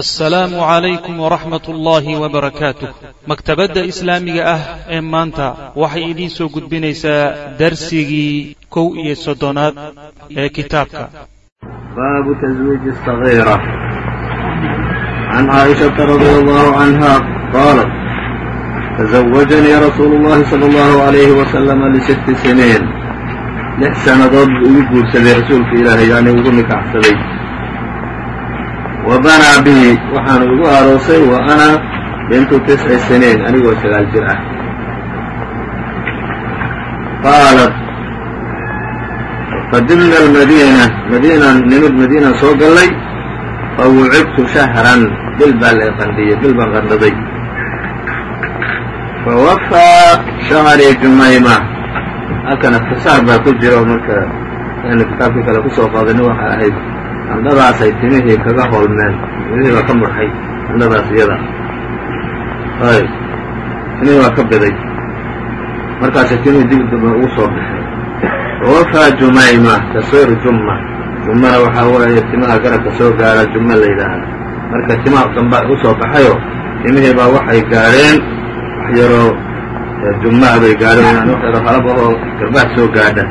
assalaamu calaykum waraxmat ullaahi wabarakaatuh maktabadda islaamiga ah ee maanta waxay idiin soo gudbinaysaa darsigii kow iyo soddonaad ee kitaabka. Baabu siniin. Lix sannadood buu igu guursaday rasuulka ilaahay yani ugu nikaxsaday wa banaa bihi waxaanu igu aroosay wa ana bintu tisci siniin anigoo sagaal jir ah. Qaalat qadimna almadiina madiinan nimid madiinaan soo gallay fa wucibtu shahran bil baa la qandhiyey bil baan qandhaday. Fa wafaa shahrii jumayma halkan ikhtisaar baa ku jira marka aynu kitaabkii kale ku soo qaadani waxa ahayd qandhadaasay timihii kaga hoolmeen timihii baa ka murxay qandhadaas iyada. Ayb timihii waa ka biday. Markaasay timihii dibdaba ugu soo baxeen wafaa jumayma taswiiru jumma. Jummana waxaa weeye timaha garabka soo gaara jumma la yidhaahda marka timaha dambaa u soo baxayo timihii baa waxay gaadheen wax yaroo jummaa bay gaadheen yani wax yaroo halab ahoo garbaha soo gaadha.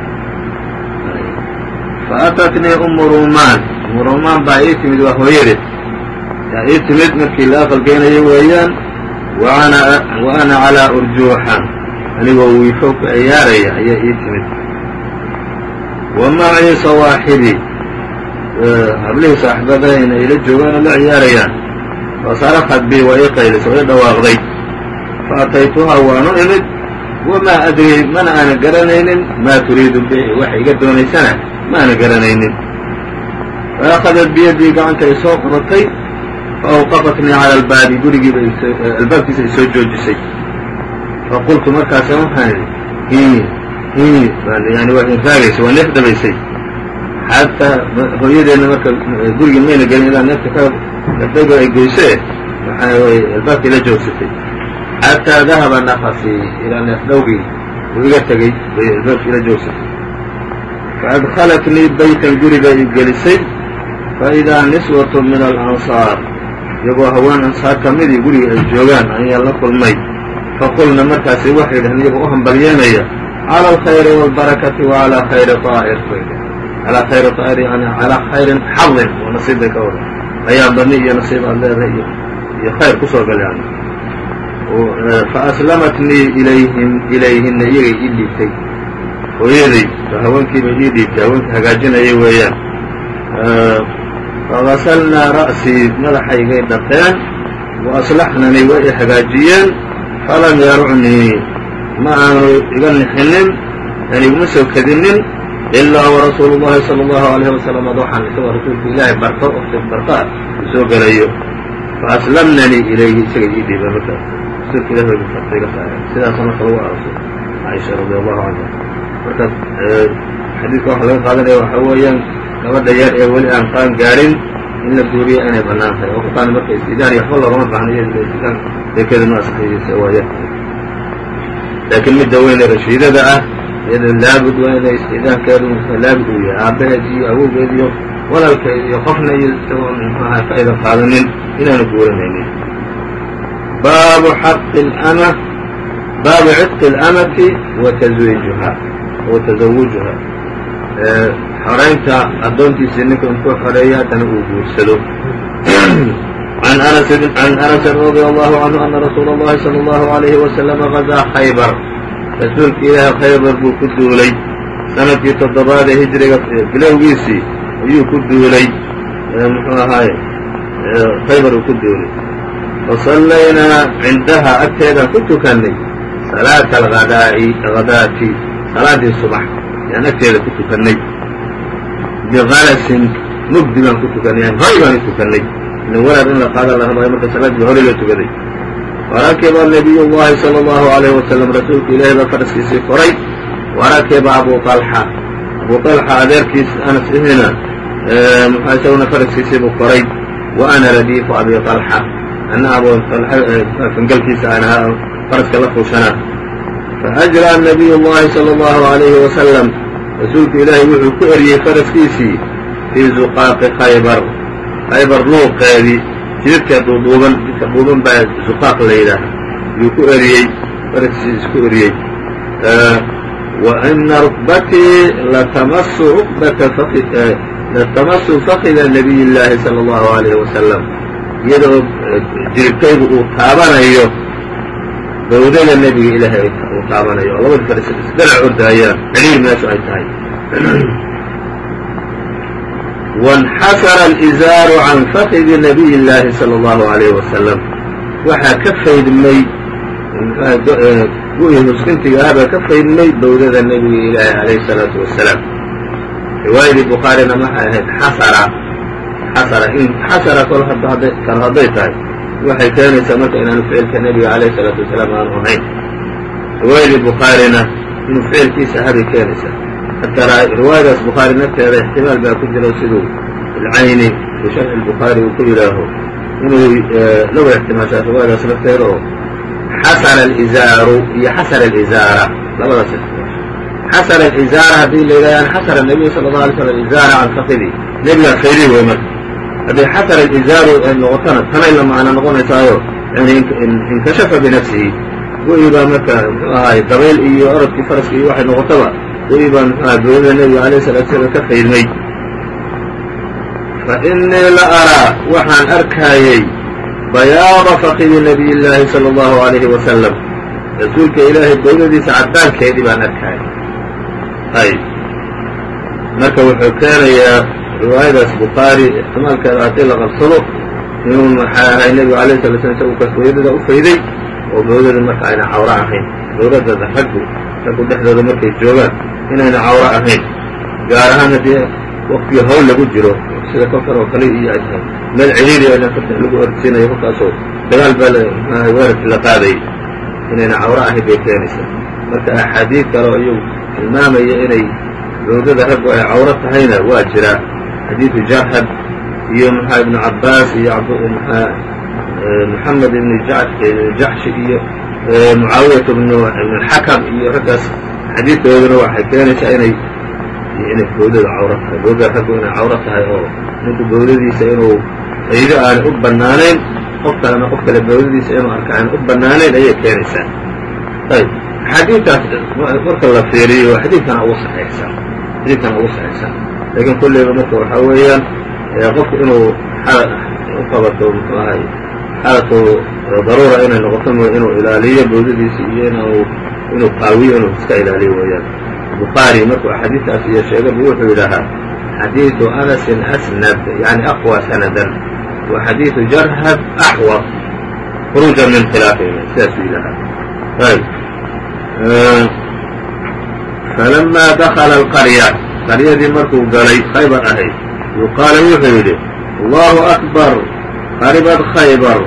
Fa atatnii umu ruumaan umu ruumaan baa ii timid waa hooyadeed yaa ii timid markii la aqalgeynayo weeyaan wa ana calaa urjuuxa anigoo wiifo ku ciyaaraya ayaa ii timid. Wa macii sawaaxibi hablihii saaxibadayna ila joogaan oo la ciyaarayaan. Fasarafat bi waa ii qaylis oo ii dhawaaqday. Fa ataytuhaa waanu imid. Wamaa adrii mana aana garanaynin. Maa turiidu bi waxay iga doonaysana ma aana garanaynin fa akadat biyadii gacanta ay soo qabatay fa awqafatnii cala albaabi gurigiiba albaabkiisa ay soo joojisay fa qultu markaasa waxaan idhi hi yani waa inraagaysay waa neef dhabaysay xataa hooyadeenna marka gurigii mayna gelin ilaa neefta ka gardhago ay goysee waxaa albaabkii la joogsatay xataa dahaba nafasii ilaa neef dhowgii uu iga tegey bay albaabkii la joogsatay faadkhalatnii baytan guriga i gelisay faidaa niswatu min alansaar iyagoo haween ansaar ka midii gurigii ay joogaan ayaan la kulmay faqulna markaasi waxay dhaheen iyagoo u hambalyeenaya cala alkhayri waalbarakati wa calaa khayri aa'ir calaa khayri aa'ir yani calaa khayrin xadin oo nasiib bay ka wada ayaa bani iyo nasiib aad leedahay iyo khayr ku soo galeen faaslamatnii ilayhim ilayhinna iyagay ii dhiibtay hooyaday haweenkiibay ii dhiibtay haweenkii hagaajinayay weeyaan fagasalnaa ra'sii madaxaygay dhaqeen waaslaxnanii way i hagaajiyeen falam yarucnii ma aanu iga nixinin aan iguma soo kadinin ilaa warasuulu llahi sala allahu alayhi wasalam ad waxaan isagoo rasuulka ilaahay barto ofti bartaa u soo gelayo fa aslamnanii ilayhi isaga ii dhiiba marka rasuulka ilahi bay farta iga saareen sidaasa marka lagu aasay caaisha radi allahu canha marka xadiidka waxa laga qaadanaya waxaa weeyaan gabadha yar ee weli aan qaan gaadhin in la guuriyo inay bannaan tahay oo kutaan marka istidaan iyo waxba loogama baahna iyada istidaan deekeeda ma asixiyeysa waa yar. Laakiin midda weyne rashiidada ah iyada laabud waa inay istidaankeedu laabud uu yahay aabbaheed iyo awowgeed iyo walaalkeed iyo qofna iyo isagoon muxuaha ka idan qaadanin inaanu guuranaynin. Baabu xaqi اlama baabu cidqi اlamati wa taswiijuha wa tasawujuha xoraynta addoontiisii ninka inkuu xoreeya haddana uu guursado عن أنس رضي الله عنه أن رsuuل اللhi صلى الله عليه وسلم غزىa خayبر rasuulka ilaahay khaybar buu ku duulay sanadkii toddobaad ee hijriga bilowgiisii ayuu ku duulay mxuu ahaaye khaybar uu ku duulay faصallaynaa cindaha agteedaan ku tukannay salaaةa alghadaa'i hadaati salaadii subax yaan agteeda ku tukannay bikalasin mugdi baan ku tukannay horay baan u tukannay walaad in la qaada la rabaayo marka salaadii hore loo tukaday warakiba nabiy llahi salى اllahu alayh wasalam rasuulka ilaahay baa faraskiisii koray warakiba abu alxa abu alxa adeerkiis anas ihina muxua isaguna faraskiisii buu koray wa ana radiifu abi alxa ana abu fangalkiisa aan ahaa faraska la fuushanaa faajraa nabiy llahi salى اllahu alayhi wasalam rasuulka ilaahay wuxuu ku eriyey faraskiisii fii zuqaaqi khaybar. Khaybar luuqeedii jidadka duuduuban jidka duuban baa zuqaaq la yidhaaha yuu ku eriyey faraskiisa ku eriyey. Wa ina rukbatii latamasu rukbata latamasu fakida nabiy llaahi sala allahu alayhi wasalam iyadoo jiribkaygu uu taabanayo bawdada nebiga ilaahay uu taabanayo oo labadi far isdalac ordaayaan celiil meeshu ay tahay. Waاnxasara alizaaru can fakidi nabiy llaahi sala allahu alayhi wasalam waxaa ka faydmay gu'ii muskintiga ah baa ka faydmay bawdada nebiga ilaahi alayhi salaatu wasalaam riwaayadii bukhaarina maxay ahayd xasara xasara in xasara kol hadday tahay. Waxay keenaysaa marka inaanu ficilka nebiga alayhi salaatu wasalaam aanu ahayn riwaayadii bukhaarina inuu ficilkiisa habay keenaysaa hataa riwaayadaas bukhaari nafteeda ixtimaal baa ku jiro siduu ilcayni fi sharxi lbukhaari uu ku yidhaaho. Inuu lawa ixtimaashaa riwaayadaas nafteeda oo xasara alizaaru iyo xasara alizaara. Labadaas ixtimaasha xasara alizaara haddii la yidhahdan xasara nabiyu sala allahu alay slam izaara can fakidi nebigaa fayri wey marka. Haddii xasara alizaaru ay noqotona tanay la macno noqonaysaayo yani inkashafa binafsihi go-ii baa marka muxuu ahaay dabayl iyo orodkii faraska iyo waxay noqotaba go-ii baa muxuu ahay bawdada nebiga alayh salatu salaam ka faydmay fa innii la araa waxaan arkaayey bayaada fakidi nabiy llaahi sala allahu alayhi wasalam rasuulka ilaahay bawdadiisa caddaankeedii baan arkaayay ayb marka wuxuu keenayaa riwaayadaas bukhaari ixtimaalkeeda haddii la qabsado inuu maxay ahay nebigu alayh sala slam isagu kas bawdada u fayday oo bawdada marka ayna cawro ahayn. Bawdada raggu raggu dhexdooda markay joogaan inayna cawro ahayn. Gaar ahaan haddii waktigii hawl lagu jiro sida kolkan oo kale iyo ay meel ciriiri ayna farta lagu ordsiinayo kolkaasoo dagaal baa weerarkii la qaadayay inayna cawro ahayn bay keenaysaa. Marka axaadiid kale oo iyagu tilmaamaya inay bawdada raggu ay cawro tahayna waa jiraa xadiidu jarhad iyo mxua ibnu cabbaas iyo moxamed ibnu jaxshi iyo mucaawiyat bnu xakam iyo raggaas. Xadiidkooduna waxay keenaysaa inay inay bawdada cawro tahay bawdada raggu inay cawro tahay oo ninku bawdadiisa inuu faydo aanay u bannaanayn qof kalena qof kale bawdadiisa inuu arka aanay u bannaanayn ayay keenaysaa. Ayb xadiidkaas marka la fiiriyo xadiidkana ugu saxiixsan xadiidkana ugu saxiixsan laakiin kulleyba marka waxaa weeyaan qofku inuu qabato muxuu xaalatu daruura inay noqoto inuu ilaaliyo bawdadiisa iyo in inuu qaawiyo inuu iska ilaaliyo weeyaan. Bukhaari markuu axaadiistaas iyo sheegay bu wuxuu yidhaahaa xadiidu anasin asnad yani aqwى sanadan. Wa xadiidu jarhad axwad khuruuja min khilaafihima sidaasuu yidhahaa ayb falama dakala alqarya qaryadii markuu galay khaybar ahayd yuqaala wuxuu yidhi allahu akbar haribad khaybar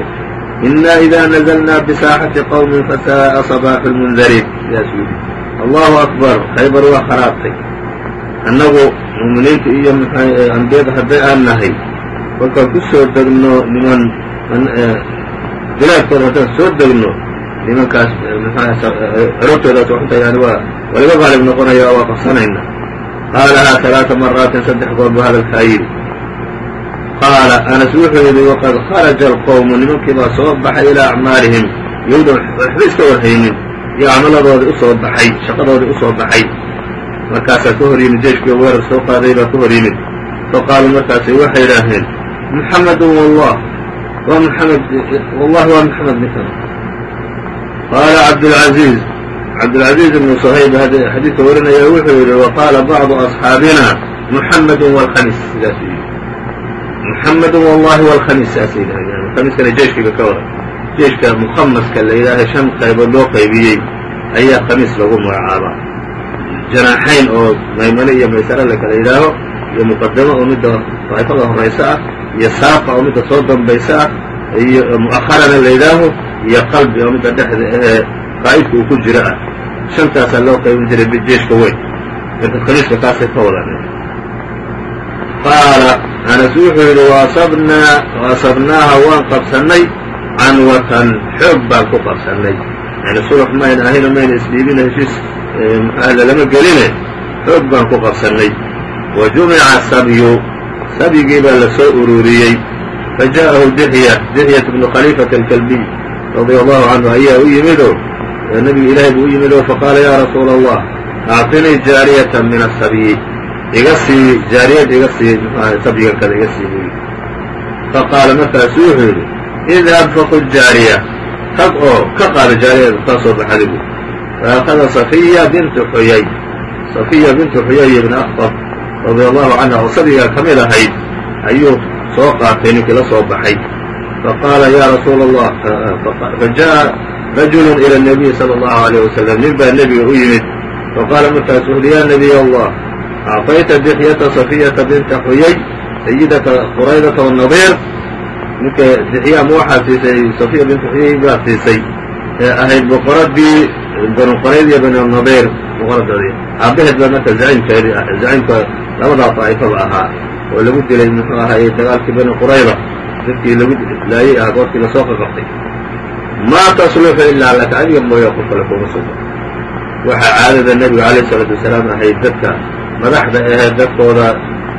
inaa ida nazlnaa bisaaxati qowmin fasaa'a sabaaxu lmundariin sidaas yidhi allahu akbar khaybar waa kharaabtay annagu muuminiinta iyo mxu ambiyada hadday aan nahay kolkaan ku soo degno niman bilaadkooda haddaan soo degno nimankaas xorogtoodaas xunta yani waa waliga qaalib noqonaya waa qabsanayna qaalahaa alaaa maraatin saddex goor buu hadalkaa yidhi qaala anas wuxuu yidhi waqad kharaja alqowmu nimankii baa soo baxay ilaa acmaarihim iyagdoon waxba iska warhaynin iyo camaladoodii u soo baxay shaqadoodii u soo baxay markaasaa ka hor yimid jeeshkii weerar soo qaaday baa ka hor yimid faqaaluu markaasay waxay idhaaheen muxamedun wallah waa muxamed wallahi waa muxamed ninkan qaala cabdulcaziiz cabdulcaziiz ibnu suhayb xadiidka warinaya wuxuu yidhi waqaala bacdu asxaabina muxamedun wlkhamis sidaasuu yidhi muxamedun wallahi wlkhamis saasay yidhahdeen khamiiskana jeeshkiiba ka wada. Jeeshka mukhamaska la yidhaahay shan qaybood loo qaybiyey ayaa khamiis lagu magacaabaa janaaxayn oo maymane iyo maysare la kala yidhaaho iyo muqadamo oo midda daa'ifada horaysa ah iyo saaqa oo midda soo dambaysa ah iyo mu'aharana la yidhaaho iyo qalbi oo midda dhexda ahee qaa'idka uu ku jiro ah. Shantaasaa loo qaybin jiray jeeshka weyn. Marka khamiiska kaasay ka wadaan anas wuxuu yidhi waasabnaa waasabnaaha waan qabsannay canwatan xoog baan ku qabsannay. Yani sulux mayna ahayno mayna isdhiibina heshiis muxuaha lama geline xoog baan ku qabsannay. Wa jumica sabyu sabyigii baa la soo ururiyey fajaءahu dixya dixyat bnu khaliifata alkalbiy radia allahu canhu ayaa u yimidoo nebiga ilaahay buu u yimidoo faqaala ya rasuula allah acطinii jaariyata min asabyi iga sii jaariyad iga sii sabyigan kada iga sii buy faqaala markaasu wuxuu yidhi idhab faqud jaariya tag oo ka qaada jaariyada kaa soo baxadi buy faأkhada safiya bintu xuyay safiya bintu xuyay ibni aktab radia allahu canha oo sabigaa ka mid ahayd ayuu soo qaatay ninkii la soo baxay faqaala ya rasuula allah fajaءa rajulu ilى الnabiyi salى اllahu عalيه wasalam nin baa nebiga u yimid faqaala markaasu uhi ya nabiy allah acطayta dixyata safiyata binta xuyay sayidata quraydata wanadir ninka dixiya ama waxaa siisay safiya binta xuyay baa siisay ee ahayd boqoradii banu qorayd iyo banu nadir boqoradoodii aabbaheed baa marka zaciimkeedi zaciimka labadaa daa'ifaba ahaa oo lagu dilay muxuu ahaaye dagaalkii banu qurayda dadkii lagu laayey ah goorkii la soo qaqabtay maa tasluxu ilaa laka adiga mooya qof kale kuuma sugo waxaa caadada nebiga calayh isalaatu wasalaam ahayd dadka madaxda ahee dadkooda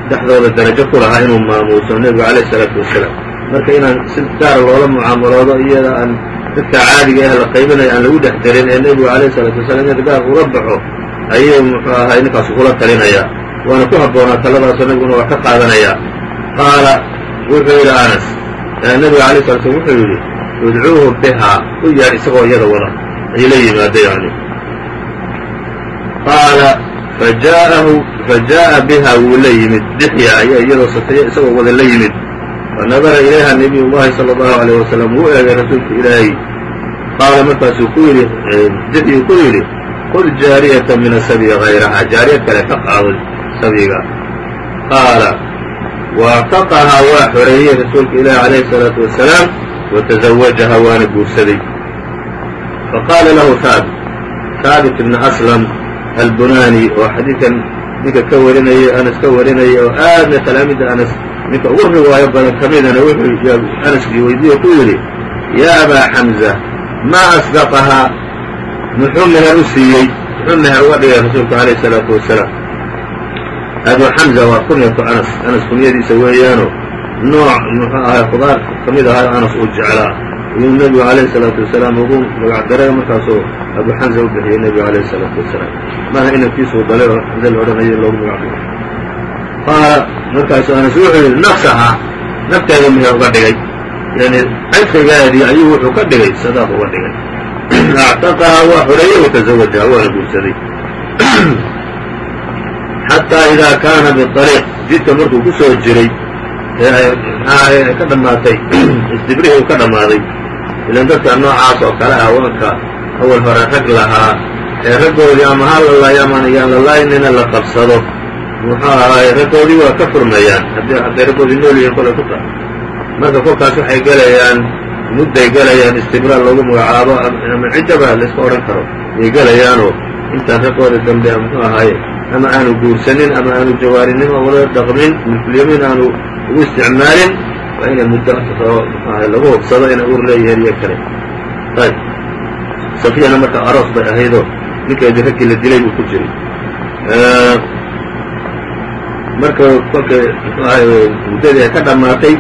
dhexdooda darajo ku lahaa inuu maamuuso nebigu calayh isalaatu wasalaam marka inaan si gaara loola mucaamaloodo iyada aan dadka caadiga ah la qaybinayo aan lagu dhex darin ee nebigu calayh isalaatu wasalaam inad gaar uga baxo ayuu muxuu ahay ninkaas kula talinayaa waana ku habboonaa taladaasoo nebiguna waa ka qaadanayaa qaala wuxuu yidhi anas nebiga alay sala slam wuxuu yidhi udcuuhu bihaa u yaadh isagoo iyada wada. Ay la yimaada yani. Qaala fajaءa biha wuu la yimid dixya ayaa iyadoo safiya isagoo wada la yimid fanadara ilayha nabiy llahi salى اllahu alayh wasalam wuu eegay rasuulka ilaahay qaala markaasuu ku yidhi dixyu ku yidhi qud jaariyata min asabyi hayraha jaariyad kale ka qaado sabyiga qaala waactaqahaa waa xoreeyey rasuulka ilaahi calayhi الsalaatu wasalaam wataزawajaha waana guursaday faqaala lahu haabit haabit ibna aslam albunani oo xadiidkan ninka ka warinayay anas ka warinayay oo aadna talaamida anas ninka ugu riwaayo badan ka midana wuxuu anaskii weydiiye ku yidhi yaa abaa xamza maa asdaqahaa muxuu meher u siiyey muxuu meher uga dhigay rasuulku calayh الsalaatu wasalaam abu xamza waa kunyatu anas anas kunyadiisa weeyaano nooc muxuu ahay khudaar ka mid ahaa anas uu jeclaa ayuu nebigu calayhi salaatu wasalaam ugu magacdaray markaasuu abu xamza u bixiyey nebigu calayhi salaatu wasalaam maaha inankiisuu dhalay oo xamza la odhanayo loogu magacdaray qaala markaasu anas wuxuu yidhi nafsahaa nafteeda meher uga dhigay yani cidqigeedii ayuu wuxuu ka dhigay sadaaq uga dhigay actaqahaa waa xoreeyey watazawajaha waana guursaday xataa idaa kaana biariiq jidka markuu ku soo jiray ee ka dhammaatay istibrihii uu ka dhammaaday ilan dadka noocaas oo kale ah wanka awal hore rag lahaa ee raggoodii ama ha la laayo amaan yaan la laaynina la qabsado. Muxuu ahaay raggoodii waa ka furmayaan. Haddii hadday raggoodii nool yihiin kolay ku tahay marka kolkaas waxay gelayaan mudday gelayaan istibraa loogu magacaabo ama ciddaba layska odhan karo yay gelayaanoo intaan raggooda dambe muxuu ahaaye ama aanu guursanin ama aanu jawaarinimo wada dhaqmin milkulyamiin aanu ugu isticmaalin waa inay muddo muxuahay lagu hubsado inay ur leeyihiin iyo kale. Ayb safiyana marka aroos bay ahaydoo ninkeedii raggii la dilay buu ku jiray. Marka kolka muxuu ahay muddadii ay ka dhammaatay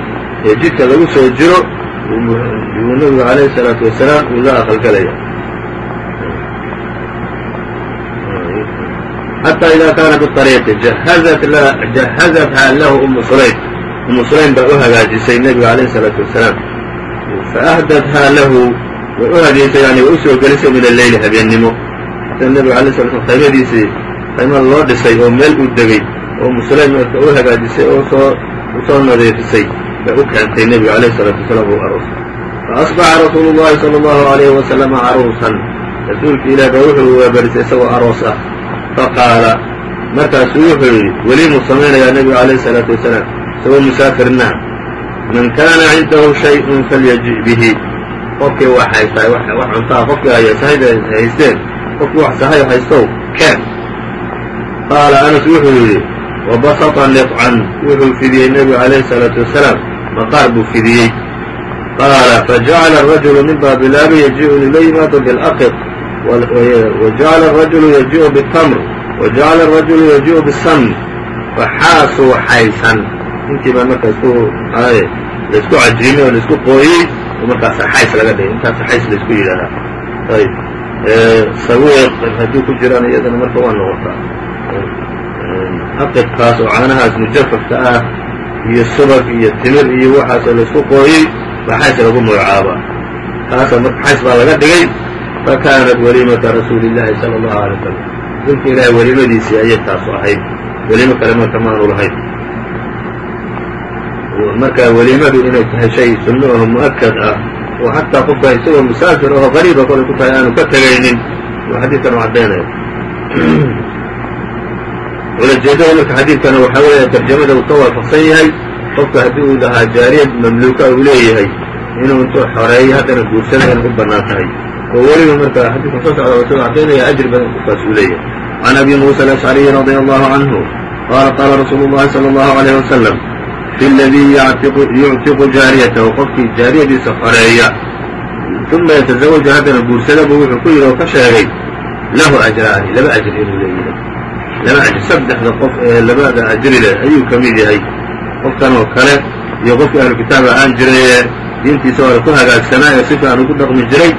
ee jidka lagu soo jiro yuu nabigu calayhi salaatu wasalaam uu la aqalgalaya. Xatى ida kaana biطariiqi jahazathaa lahu umu sulaym umu sulaym baa u hagaajisay nebiga alayh salaatu wasalaam faahdathaa lahu way u hadiyeysa yani way u soo gelisay min alleyli habeennimo. Sia nebiga alay sala slam qaymadiisii qayma loo dhisay oo meel uu degay oo umu sulaym marka u hagaajisay oo soo u soo nadiifisay bay u keentay nebiga alayh salaatu wasalaam uu aroos faasbaxa rasuulu llahi sala allahu alayhi wasalama caruusan rasuulka ilaah baa wuxuu waabarisay isagoo aroos ah. Faqaala markaasuu wuxuu yidhi weli weliimuu samaynayaa nebiga alayh salaatu wasalaam isagoo musaafirna man kaana cindahu shay-un falyaji' bihi. Qofkii wax haysaay wax cuntaa qofkii haya sahayda haysteen. Qofkii wax sahay haystow keen. Qaala anas wuxuu yidhi wabasata liqcan wuxuu fidiyey nebigu calayhi salaatu wasalaam maqaar buu fidiyey. Qaala fajacala arajulu nin baa bilaabay yaji'u lila yimaado bilaqid wajacala arajulu yaji'u bitamr wajacala arajulu yaji'u bisamn. Waxaasuu xaysan ninkii baa markaas ku aaye la isku cajiimay oo la isku qooyey oo markaasa xays laga dhigay. Intaasa xays la isku yidhahdaa ayb sawiiq haddii ku jiraan iyadana marka waa noqotaa. Aqidkaas oo caanahaas mujafafka ah iyo subag iyo timir iyo waxaas oo la isku qooyey baa xays lagu magacaabaa taasa marka xays baa laga dhigay fakaanat waliimata rasuuli llahi sala allahu alay wasalam rasuulka ilaahay weliimadiisii ayay taasu ahayd. Weliimo kale marka maanu lahayn marka weliimadu inay tahay shay sunno oo mu'akad ah oo xataa qofka isagoo musaafir aho qariiba kolay ku tahay aanu ka tegaynin uu xadiidkan u caddaynaya ulajeedada marka xadiidkana waxaa weeya tarjamada uu ka waafaqsan yahay qofka haddii uu lahaa jaariyad mamluuka uu leeyahay inuu intuu xoreeyo haddana guursada inay u bannaan tahay. Oo weliba marka xadiidkan soo socda isagoo caddaynaya ajri badan qofkaas uu leeyahay. Can abi muusa alashcariyi radia allahu canhu qaala qaala rasuulu llahi sala allahu alayh wasalam fi ladii yuctiqu jaariyatahu qofkii jaariyadiisa xoreeya uma yatazawaju haddana guursada buu wuxuu ku yidhi oo ka sheegay lahu ajraani laba ajri inuu leeyahay laba ajri saddexda qof ee labada ajri leh ayuu ka mid yahay qofkan oo kale iyo qofkii ahlu kitaab ahaan jiray ee diintiisa hore ku hagaagsanaa ee si fiican ugu dhaqmi jiray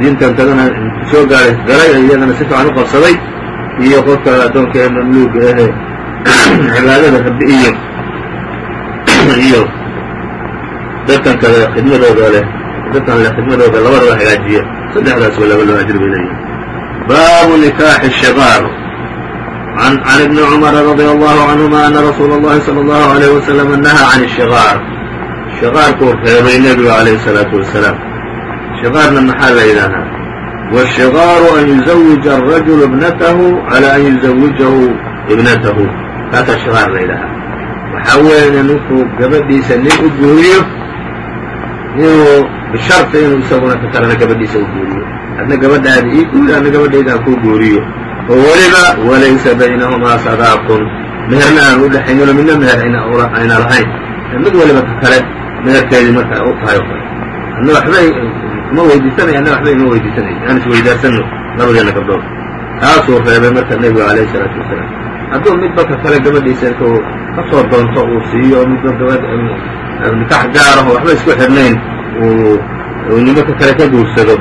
diintan kadana soo gaaray galay iyadana si fiican u qabsaday iyo qofka addoonka ee mamluuga ahee cibaadada rabbi iyo iyo dadkan kale khidmadooda leh dadkan le khidmadooda labadaba hagaajiya saddexdaas walaba loo ajri bay leeyihiin baabu nikaaxi shibaar can ibni cumara radia allahu canhuma ana rasuula اllahi salى allahu alayh wasalama nahaa can ishiqaar shiqaarkuu reebay nebigu calayhi salaatu wasalaam shiqaarna maxaa la yidhaahaa washiqaaru an yuzawija arajulu ibnatahu cala an yuzawijahu ibnatahu. Kaasaa shiqaar la yidhaahaa waxaa weeye ninkuu gabadhiisa nin u guuriyo inuu bisharti inuu isaguna ka kalena gabadhiisa u guuriyo adna gabadhaada ii guuri adna gabadhayda ha kuu guuriyo oo weliba walaysa baynahumaa sadaaqun. Meherna aan u dhexaynino midna meher ayna lahayn. Mid waliba ka kale meherkeedii marka u tahay oo kale. Adna waxbay ma weydiisanay adna waxba ima weydiisanay aan isweydaarsanno labadeena gabdhood. Taasuu reebay marka nebigu alayhi salaatu wasalaam hadduu midba ka kale gabadhiisa intuu ka soo doonto uu siiyo midba gabadh nikax gaaraho waxba isku xidhnayn uu nimanka kale ka guursado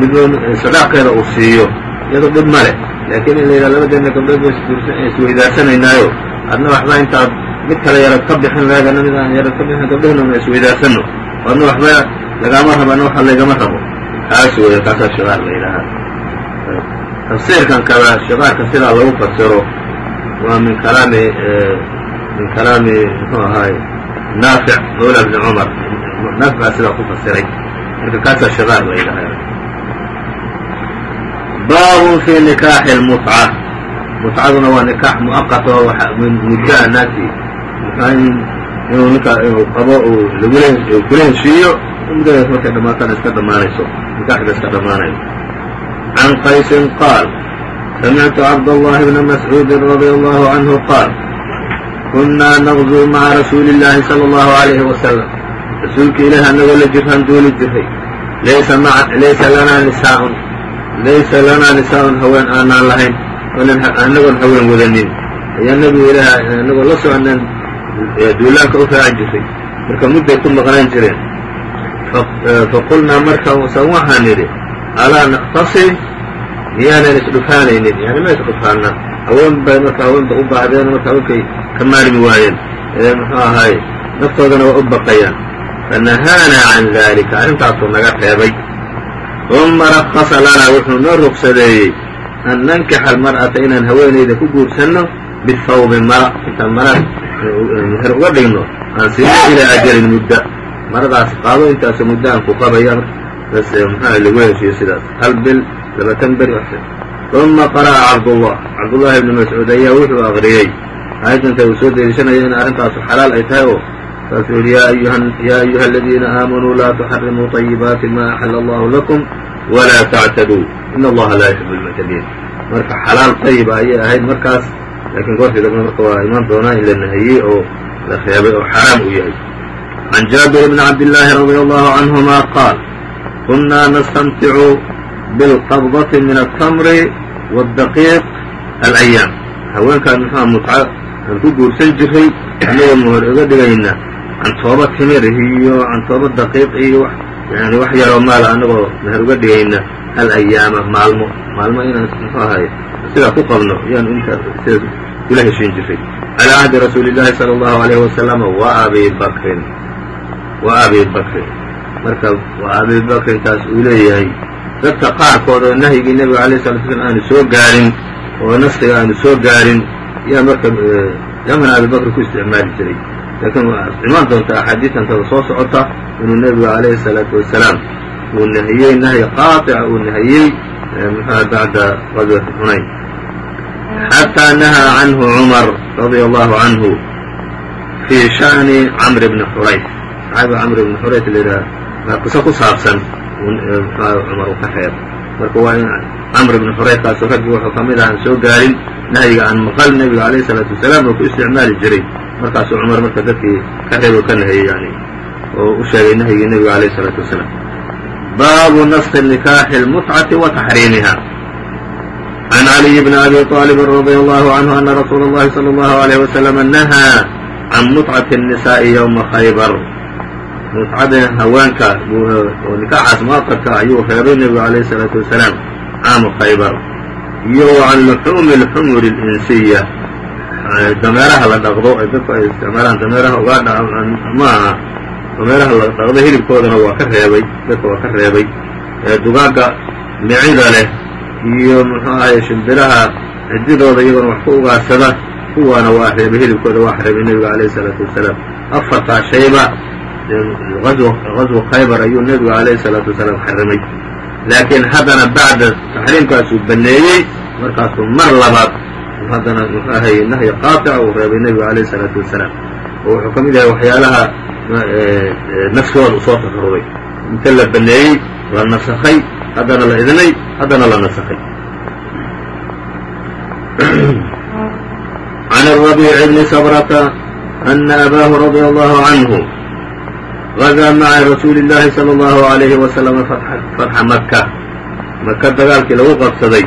midba sadaaqeeda uu siiyo. Iyadoo dhib ma leh laakiin in la yidhaha labadeena gabdhood ba adna waxba intaad mid kale yarad ka bixin lahayd adna mid aan yarad ka bixin gabdhahna ma isweydaarsanno oo adna waxba lagaama rabo adna waxa laygama rabo. Kaas weeye kaasaa shiqaar la yidhaahaa tafsiirkan kale shiqaarka sidaa lagu fasiro waa min kalaami min kalaami mxuu ahaay naafic mawla bni cumar naafic baa sidaa ku fasiray marka kaasaa shidaar la yidhaahaa baabun fii nikaaxi اlmutca mutcaduna waa nikaax mu'aqat oo muddaa naagtii inuu ninkaa inuu qabo uu kula heshiiyo muddadaas markay dhammaatana iska dhammaanayso nikaaxga iska dhammaanayo can qaysin qaal samictu cabd اllahi bna mascuudi radi allahu canhu qaal kunaa naqduu maca rasuuli illaahi sala allahu calayhi wasalam rasuulka ilaah annagoo la jiraan duuli jiray laysa lanaa nisaaun laysa lanaa nisaa'un haween aanaan lahayn anagoon haween wadanin ayaa nebigu ilaah annagoo la soconaan duulaanka u raaci jiray marka mudday ku maqnaan jireen faqulnaa markaasan waxaan nidhi alaa naqtasim miyaanan isdhufaanaynin yani ma isdhufaanna haween bay marka haweenba u baahdeen marka haweenkay ka maarmi waayeen. Ee muxuu ahaay naftoodana waa u baqayaan. Fanahaanaa can dalika arrintaasuu naga reebay. Uma rakasa lanaa wuxuu noo rugsadeeyey an nankixa almar'ata inaan haweenayda ku guursanno bihawbi mara intaan mara meher uga dhigno aan siino ilaa ajalin mudda. Maradaas qaado intaasoo muddo aan ku qabaya bas maxaa lagu heshiyo sidaas. Hal bil labatan beri uma qara'a cabdullah cabdullahi ibni mascuud ayaa wuxuu aqriyey aayadanta uu soo deliishanaya in arrintaasu xalaal ay tahay oo saasuu yidhi yaa ayuha aladiina aamanuu laa tuxarimuu طayibaati ma axala allahu lakum walaa tactaduu in allaha laa yuxibu lmuctadiin marka xalaal tayiba ayay ahayd markaas laakiin goortii dambna marka waa imaan doonaa in la nahiyey oo la reebay oo xaraam uu yahay can jaabir bni cabdillaahi radia allahu canhuma qaal kunaa nastamticu bilqabdati min altamri wاdaqiiq alayaam haweenkaan muxua mutca aan ku guursan jiray annagoo mohor oga dhigayna cantoobo timirihi iyo cantoobo daqiiqi iyo yani wax yaroo maala annagoo meher uga dhigayna hal ayaama maalmo maalmo inaan muxuu ahay sidaa ku qabno yaanu inta sidaas kula heshiin jiray calى cahdi rasuuli الlahi salى الlahu عalيh wasalama wa abi bakrin wa abi bakrin marka wa abi bakrin taas uu leeyahay dadka qaarkood oo nahyigii nebiga alay sala slam aanu soo gaadhin oo nafsiga aanu soo gaadhin yaa marka eh, zamn abibakr ku isticmaali jiray. Laakiin waa imaan doontaa soo socota inuu nebiga calayhi salaatu wasalaam uu nahiyey nahyi qaaطica uu nahiyey eh, muxuha bacda qadwat xunayn xataa nahaa canhu cumar radia allahu canhu fii sha'ni camr bni xurays saxaabiga camr bni xurays la yidhaha waa qiso ku saabsan cumar uu ka reeb marka waa in camr bni xuraytkaasoo raggii wuxuu ka mid ah aan soo gaarin nahyiga aan maqal nebiga alayh الsalaatu wasalaam oo ku isticmaali jiray markaasuu cumar marka dadkii ka reeb oo ka nahiyey yani oo u sheegay nahyigii nebiga alayh الsalaatu wasalaam baabu naski nikaaxi اlmutcati wa taxriimiha عن علي بن أbي طالب رضي الله عنه أن رsuuل الlhi صلى الله عليه وسلم نهىa عن متعة النساء يومa خaybر mutcadana haweenkaas oo nikaaxaas muaqadka ah ayuu reebay nebigu calayhi isalaatu wasalaam. Caamu khaybar iyo can luxuumi lxumuri alinsiya dameeraha la dhaqdo ee dadku ay isticmaalaan dameeraha ugaa dha ma dameeraha la dhaqdo hilibkoodana waa ka reebay dadka waa ka reebay. Dugaagga micida leh iyo muxuu ahaye shimbiraha ciddidooda iyagona wax ku ugaarsada kuwaana waa reebay hilibkooda waa reebay nebigu calayhi isalaatu wasalaam. Afartaa shayba gaswu khaybar ayuu nebigu alayh الsalaatu wasalaam xarimay laakiin haddana bacda taxriimkaasuu baneeyey markaasuu mar labaad haddana muxuu ahaye nahyi qaaطica uu reebay nebigu alayh الsalaatu wasalaam oo wuxuu ka mid yahay waxyaalaha naskooda usoo tasaruray inta la baneeyey la nasakhay haddana la idnay haddana la nasakhay عن الربيع بن سبرة أن أbاه رضي الله عنه غزى mعa رasuuل اللahi صلى الله عليه وسلم فتحa مكة maka dagaalkii lagu qabsaday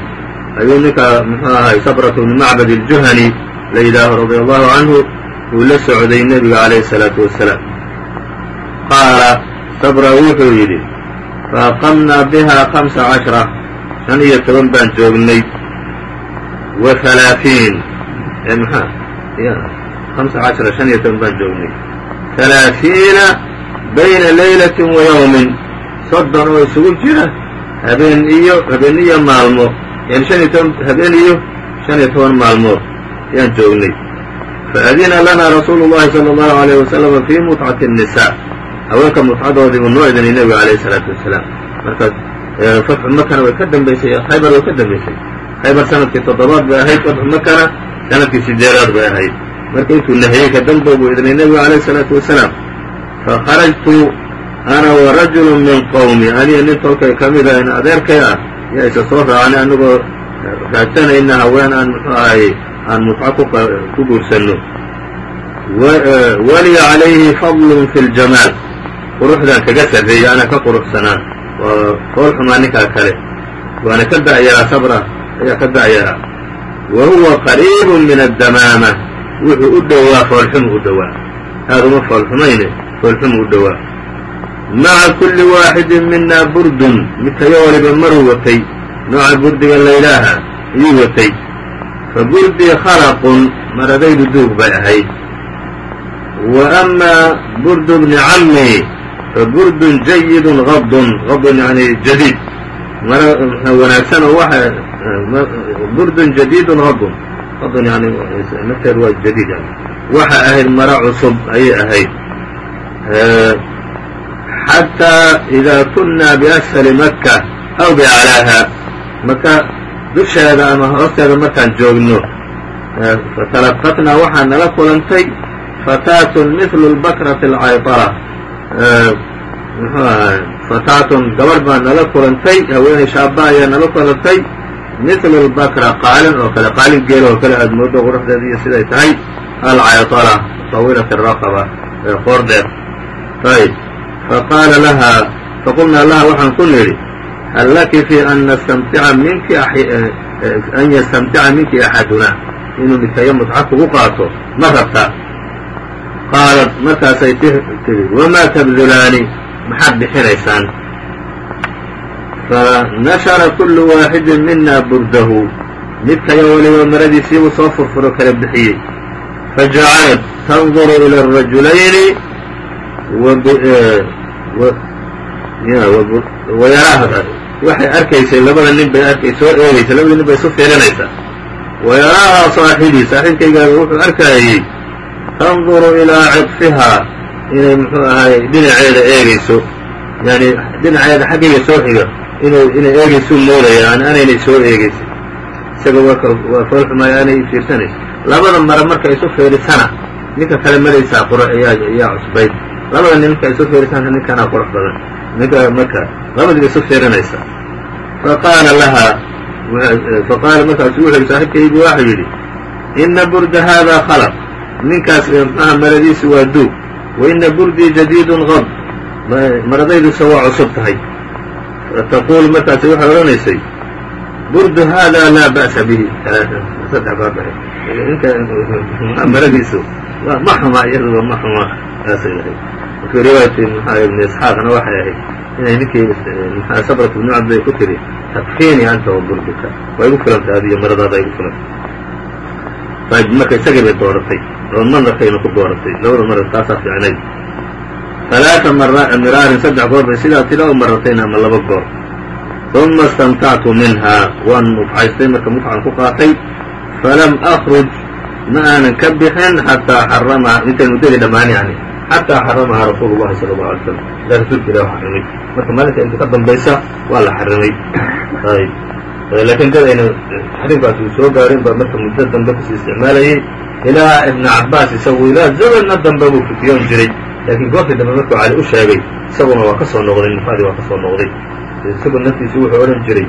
ayuu ninka mxuu ahay سبرة بن معبد الجuهني la yidhaaho رضي الله عنه uu la socday nebiga عليه الصلاaةu وaسلام qaala سبرة wuxuu yidhi faaqamnaa bihaa hamsa cashra shan iyo toban baan joognay wa halaaثiin maxaa ya hamsa cashra shan iyo toban baan joognay halaaثiina bayna laylatin wa yawmin. Soddon oo isugu jira habeen iyo habeen iyo maalmo. Yani shan iyo toban habeen iyo shan iyo toban maalmood ayaan joognay. Fa adina lanaa rasuulu llahi sala allahu alayh wasalama fii mutcati nnisaa haweenka mutcadoodii buu noo idinay nebiga calayhi isalaatu wasalaam markaas fatxu makana way ka dambaysay khaybar way ka dambaysay. Khaybar sannadkii toddobaad bay ahayd fatxu makana sannadkii sideeraad bay ahayd. Marka intuu nahiyey ka dambe buu idinay nebiga alayh isalaatu wasalaam fakharajtu ana wa rajulu min qowmi aniga nin tolkay ka mida in adeerkay ah yaa isa soo raacnay anagoo raadsanayna haween aan muxuu ahay aan mutco ku guursanno waliya calayhi fadlun fi ljamaal quruxdaan kaga sarreeyey anaa ka quruxsanaa waa fool xumaa ninkaa kale waana ka da'yaraa sabra ayaa ka da'yaraa wa huwa qariibun min addamaama wuxuu u dhowaa foolxumu u dhowaa aad uma foolxumayne foolxumu u dhowaa maca kulli waaxidin minaa burdun midkayo waliba maruu watay nooca burdiga laylaaha ayuu watay fa burdii khalaqun maradaydu duug bay ahayd wa amaa burdu bni cammi fa burdun jayidun adun adun yani jadiid mara wanaagsan oo waxa burdun jadiidun adun adun yani nafteedu waa jadiid yani waxa ahayd mara cusub ayay ahayd xatىa إida kuna biأshali maka aw biclaaha maka dusheeda ama hoosteeda markaan joogno fatalaqatnaa waxaa nala kulantay fataatun mihlu lbakrati alcayطara mxuu ahay fataatun gabarh baa nala kulantay haweeney shaaba ayaa nala kulantay mihlu lbakra qaalin oo kale qaalin geel oo kale aad moodo quruxdeeda iyo siday tahay alcayطara tawilat الraqaba ee qoor dheer ayb faqaala lahaa faqulnaa laha waxaan ku nidhi hal laki fi an nastamtica minki an yastamtica minki axaduna inuu midkayo mutca kugu qaato ma rabtaa qaalat markaasay tidhi wamaa tabdulaani maxaad bixinaysaan fanashara kullu waaxidin mina burdahu mid kaya waliba maradiisiibuu soo furfuro kala bixiyey fajacalat tanduru ila arajulayni waxay arkaysay labada nin bay arkay soo eegaysay labada nin bay isu fiirinaysaa. Wayaraaha saaxibii saaxiibkaygaaga wuxuu arkayey tanduru ilaa ciطfihaa inay muxuu ahaay dhinaceeda eegayso. Yani dhinaceeda xaggayga soo xiga inuu inay eegaysu moodaya an anaynay soo eegaysa isaga waa foolxumaayo aanay fiirsanaysa labada mare markay isu fiirisana ninka kale madaysaa qurux ayaa ayaa cusbayd labada nin markay isu fiirisana ninkanaa qurux badan. Ninka marka labadiiba isu fiirinaysa. Faqaala lahaa faqaala markaasu wuxu yidhi saaxiibkaygu waxau yidhi ina burda hada khalaq. Ninkaas mxuaha maradiisu waa duug. Wa ina burdii jadiidun qad maradaydusa waa cusub tahay. Taquulu markaasi waxay odhanaysay burdu hada laa ba'sa bihi. Saddex baabaxe ninka maradiisu ma xuma iyaduba ma xuma. Saasay ahayd wafii riwaayati ibni isxaaqna waxay ahayd inay ninkii sabrat ibnu cabd ay ku tiri takfiini anta wa waa igu filantay adiyo maradaada igu filantay ayb marka isagii dooratay. Oo madarkayna ku dooratay. Labada marad taasaa fiicnayd alaaa miraarin saddex goor bay sidaa tila u maratayna ama laba goor. Uma istamtactu minhaa. Waan mutcaystay marka mutcan ku qaatay. Falam akruj ma aanan ka bixin xataa xaramaha intay muddadii dhammaan yani xataa xaramahaa rasuulu llahi sala allahu alay slam ilaa rasuulka ilah xarimay. Marka maalinta inta ka dambaysa waa la xarimay. Ayb laakiin dad ayna taxriimkaas uu soo gaarin baa marka muddo dambe ka sii isticmaalayay. Ilaa ibna cabaas isagu ilaa zamanna dambe buu fitiyoon jiray. Laakiin goortii dambe markuu cali u sheegay isaguna waa ka soo noqday nifaadii waa ka soo noqday. Isagu naftiisu wuxuu odhan jiray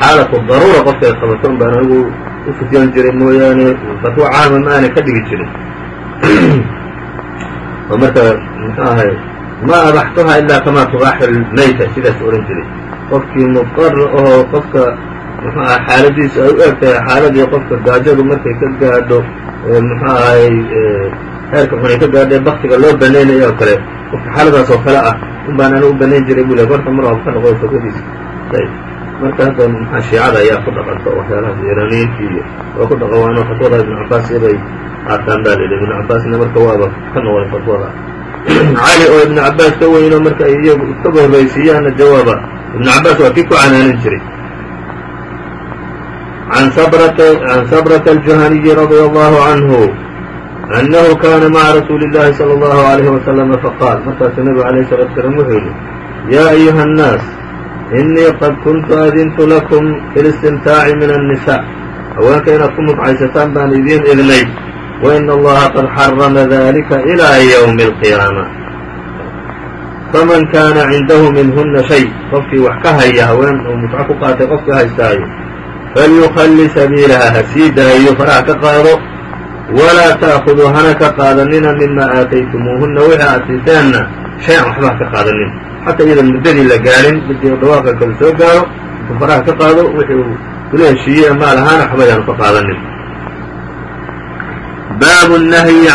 xaalatu daruura qofkay qabato un baan anigu u fityoon jiray mooyaane fatwo caama ma aanay ka dhigi jirin oo marka muxuu ahay ma abaxtuha ilaa kamaa tubaaxu lmayta sidaas odhan jiray. Qofkii mudar oo qofka muxuu aha xaaladiisu ay u eg tahay xaaladii qofka gaajadu markay ka gaadho muxuu ahay heerka xunay ka gaadhee baktiga loo banaynayo oo kale qofka xaaladaas oo kale ah un baan anigu u banayn jiray buu le gorta mar waaba ka noqday fatwadiisa marka hadda maxaa shiicada ayaa ku dhaqanta waxyaalahaas iiraaniyiinta iyo waa ku dhaqan waana fatwada ibnu cabaas iyabay qaataan baa layidhi ibnu cabaasna marka waaba ka noqday fatwada cali oo ibnu cabaas ka weyno marka ay iyagu iskaga horraysiiyaanna jawaaba ibnu cabaas waa kii ku canaanin jiray عن صبرة الجهني رضي الله عنه أنه كان مع رسuuل اللhi صلى الله عليه وسلم فقال markaasu نبgu عليه الصلاة وسلام wuxuu yihi يا أيهa الناaس innii qad kuntu adintu lakum fi listimtaaci min annisaa haweenka inaad ku mutcaysataan baan idiin idnay waina allaha qad xarama dalika ilaa ywmi alqiyaama faman kaana cindahu minhuna shay qofkii wax ka haya haween uu mutco ku qaatay qofkii haystaayo falyukalli sabiilaha ha sii daayo faraha ka qaado walaa ta'khudu hana ka qaadanina mima aataytumuuhunna wixii aad siiseenna shay-an waxba ha ka qaadanin xataa iyadan muddadii la gaadhin midii dhawaaqa kale soo gaaro intuu faraha ka qaado wixii uu kula heshiiyey maal ahaana waxba yaanu ka qaadanin baabu nahyi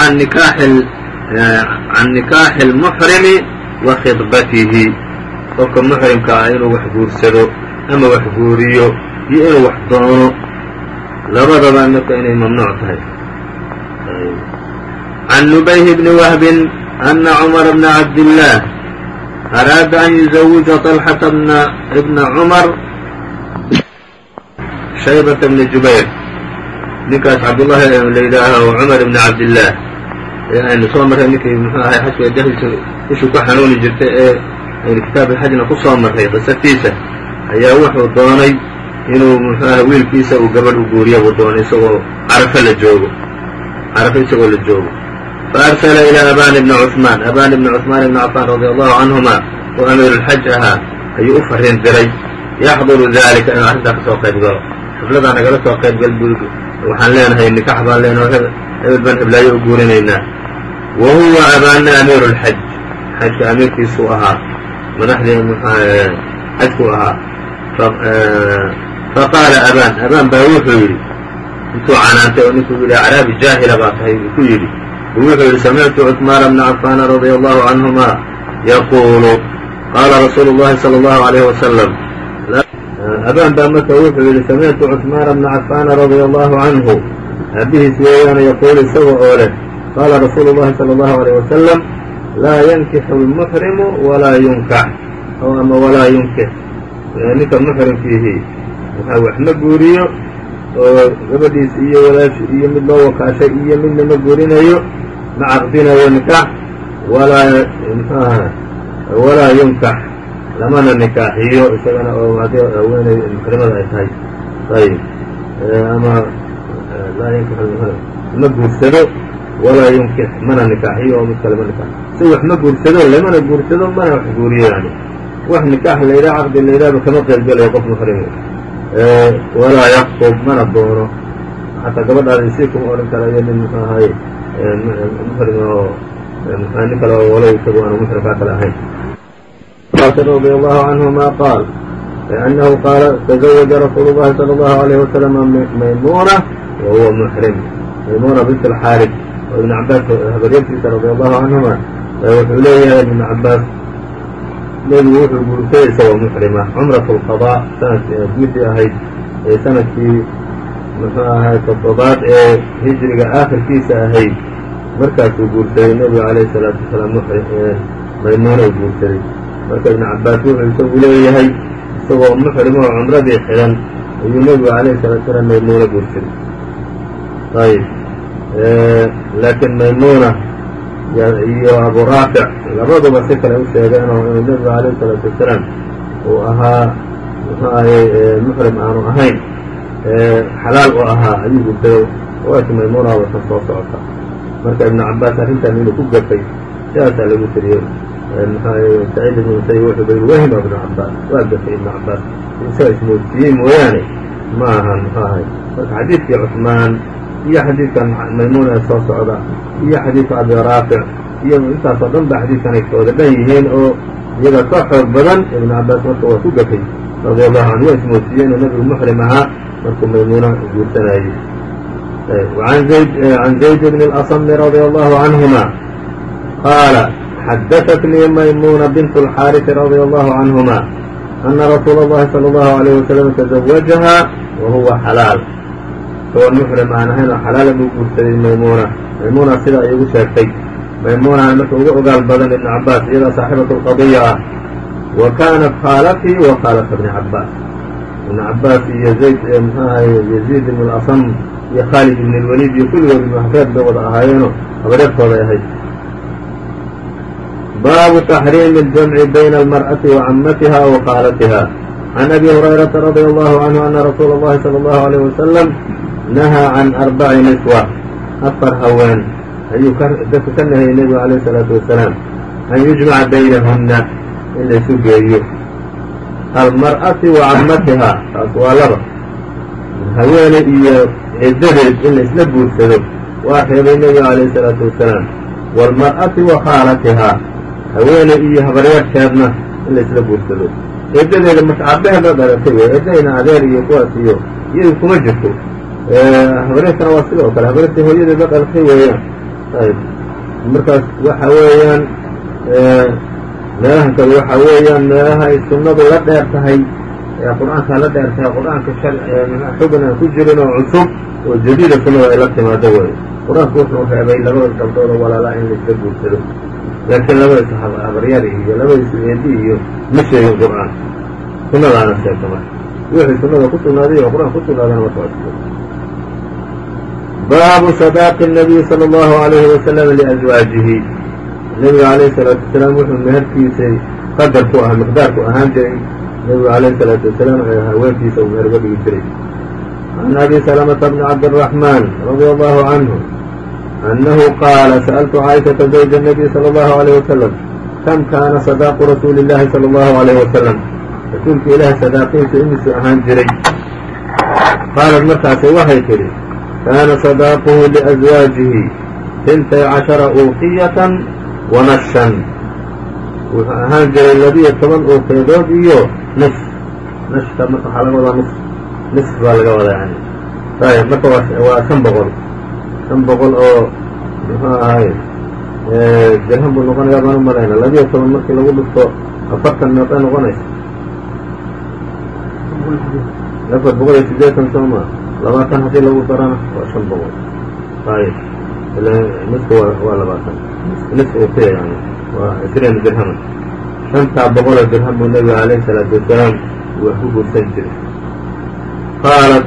can nikaaxi اlmuxrimi wa khidbatihi qofka muxrimka ah inuu wax guursado ama wax guuriyo iyo inuu wax doono labadaba marka inay mamnuuc tahay عن نبيه بن وهب أن عمر بن عبد الله أراد أن يزوج طلحة بن عمر شhيبة بن جuبير ninkaas cabdاللahi la yidhaaho cمر بن cabdالله aynu soo marray ninkii mxuu ahay xajka dahdiisa ishuu ka xanuuni jirtay ee aynu kitaab xajna ku soo marray qisatiisa ayaa wuxuu doonay inuu mxuu aha wiilkiisa uu gabadh u guuriya buu doonay isagoo carafe la joogo carafe isagoo la joogo faarsala ilaa aban bni cuثmaan aban bni cuثmaan ibni cafaan radi allahu canhuma oo amiiru lxaj ahaa ayuu u fariin diray yaxduru dalika inuu arrintaa ka soo qayb galo xafladaa nagala soo qayb gal buu waxaan leenahay nikax baan leenahay hebel baan heblaayo u guurinaynaa wa huwa abaana amiiru lxaj xajka amiirkiisuu ahaa madaxdii xajkuu ahaa faqaala abaan abaan baa wuxuu yidhi intuu canaantay oo ninkuu yidhi caraabi jaahila baa tahay ku yidhi wuxuu yihi samictu cثmaan bna cafaana radيa allahu canهuma yaquulu qaala rasuulu الlahi salى الlahu عalيh waslm abaan baa marka wuxuu yihi samictu cثmaana bna cafaana radيa allahu canhu aabihiis weeyaana yaquulu isaga oo leh qaala rasuulu الlahi salى الlahu عalيه waslm laa yankixu اlmuxrimu walaa yunkax o ama walaa yunkix ninka muxrimkiihi wax ma guuriyo oo gabadhiis iyo walaash iyo mid loo wakaashay iyo midna ma guurinayo ma caqdinayo nikaax. Walaa mxuaha walaa yunkax lamana nikaaxiyo isagana oo haddii haweeney muxrimada ay tahay. Ayb ama ma guursado walaa yunkix mana nikaaxiyo oo mid kale ma nikaax. Si wax ma guursado lamana guursado mana wax guuriyo yani wax nikaax la yidhaha caqdi la yidhahba kama qeybgelayo qof muxrimi walaa yaktub mana doono xataa gabadhaada isii kuma odhan karayo nin muxuu ahay muxrim oo nin kale oo walow isagu aanu muxrimkaa kale ahayn. Radi allahu canhuma qaal annahu qaala taزawaja rasuulu llahi salى allahu alayh wasalam maymuna wa muxrim maymuna bint alxaaris oo ibn cabaas habaryartiisa radi allahu canhuma wuxuu leeyahay ibn cabaas nebigu wuxuu guursaday isagoo muxrima cumratu alqadaa sannadkii guddii ahayd ee sannadkii muxuu ahay toddobaad ee hijriga aakhirkiisa ahayd markaasuu guursaday nebiga calayhi isalaatu wasalaam u guursaday. Marka ibnu cabbaas wuxuu isagu leeyahay isagoo muxrima oo cumradii xidhan ayuu nebigu calayhi salatu salaam maymuuna guursaday. Ayb laakiin maymuuna iyo abu raafic labaduba si kale u sheegeen oo inuu nebigu alayh الsalaatu wasalaam uu ahaa muxuu ahayy muxrim aanu ahayn. Xalaal u ahaa ayuu gursaday waati maymuuna watan soo socota. Marka ibnu cabaas arrintan inuu ku gafay sidaasaa lagu tiriyey. Mxu saciid ibnu musayib wuxuu bay wahima ibnu cabaas waa gafay ibnu cabaas isaga ismoodsiiyey mooyaane? Ma ahan muxuu ahay marka xadiidkii cusmaan iyo xadiidkan maymuuna ee soo socda iyo xadiidka abi raafic iyo intaasoo dhan ba xadiidkan ay kooda dhan yihiin oo iyaga ka xoog badan ibnu cabaas marka waa ku gafay radia allahu canhu waa ismoodsiiyey inuu nebigu muxrim ahaa markuu maymuuna guursanayey عن زيد بن الأصم رضي الله عنهما قال xدثتني ميمونة بنت الحارث رضي الله عنهما أن رsuuل اللhi صلى الله عليه وسلم تزوجها وهuو xلاaل isagoo محرم aan ahayn oo xalaala buu guursaday maymuna maymuna sida ay ugu sheegtay maymuna marka uga ogaal badan iبن cabاs iyadaa صaaxibaة الqضية ah wa kanat khاalتي وkhاalة بن cabاs iبن cabاs iyo زayd mxuahay يزيد بن الأصم iyo khaalid ibn اlwaliid iyo kulligood maxreer bay wada ahaayeenoo habareertooday ahayd baabu taxriimi اljamci bayna almar'ati wa camatiha wa khaalatiha can abi hurayrata radia allahu canhu ana rasuula اllahi salى اllahu عalيyh wasalam nahaa can arbaci niswa afar haween ayuu dadka ka nahayay nebigu calayh salaatu wasalaam an yujmaca baynahunna in laysu geeyo almar'ati wa cammatihaa taas waa laba haweene iyo ciddadeed in laysla guursado waa reebay nebiga calayh salaatu wasalaam waalmar'ati wa khaalatihaa haweene iyo habaryaarsheedna in laisla guursado ciddadeeda marka cabbeheeda dhalatay wey ciddayna adeer iyo kuwaas iyo iyadu kuma jirto habaryarkana waa sidoo kale habaryartii hooyadeed la dhalatay weeyaan. Ayb markaas waxa weeyaan meelahan kale waxa weeyaan meelaha ay sunnadu la dheer tahay ee qur'aanka la dheer tahay qur'aanka xugun aan ku jirin oo cusub oo jadiida sunnada ay la timaado wey qur'aanku wuxuu reebay labada oo walaalaa in laisla guursado laakiin labadiis habaryari iyo labadiis eedi iyo ma sheegin qur'aan. Sunnadaana sheegta marka. Wixii sunnada ku sugnaaday oo qur'aan ku sugnaadana marka waa baabu sadaqi nabiy sala allahu alayhi wasalam liazwaajihi nebiga alayhi salaatu wasalaam wuxuu meherkiisay qadar ku ahaa miqdaar ku ahaan jiray nebigu alayhi salaatu wasalaam wuxuu haweenkiisa uu meher uga dhigi jiray can abi salamata bni cabdiraxmaan radia allahu canhu annahu qaala sa'altu caaishata zawja nabiy sala allahu alayh wasalam kam kaana sadaaqu rasuuli illahi sala allahu alayh wasalam rasuulka ilaahi sadaaqiisu imisu ahaan jiray qaalat markaase waxay tidhi kaana sadaaquhu liأزwaajihi tintay cashara uuqiyatan wanashan wuxuu ahaan jiray labiyo toban uuqeedood iyo nis nashka marka waxaa laga wadaa nus nisf baa laga wadaa yani ayb marka waa shan boqol shan boqol oo muxuu ahay dirham buu noqonayaa baan u malayna labiyo toban markii lagu dhufto afartan meeqay noqonaysa afar boqol iyo sideetan soo maa labaatan haddii lagu darana waa shan boqol nisku waa labaatan nis uta yani waa ishriin dirhaman shantaa boqoloo dirham. Buu nebiga alayhi salaatu wasalaam wax ku guursan jiray qaalat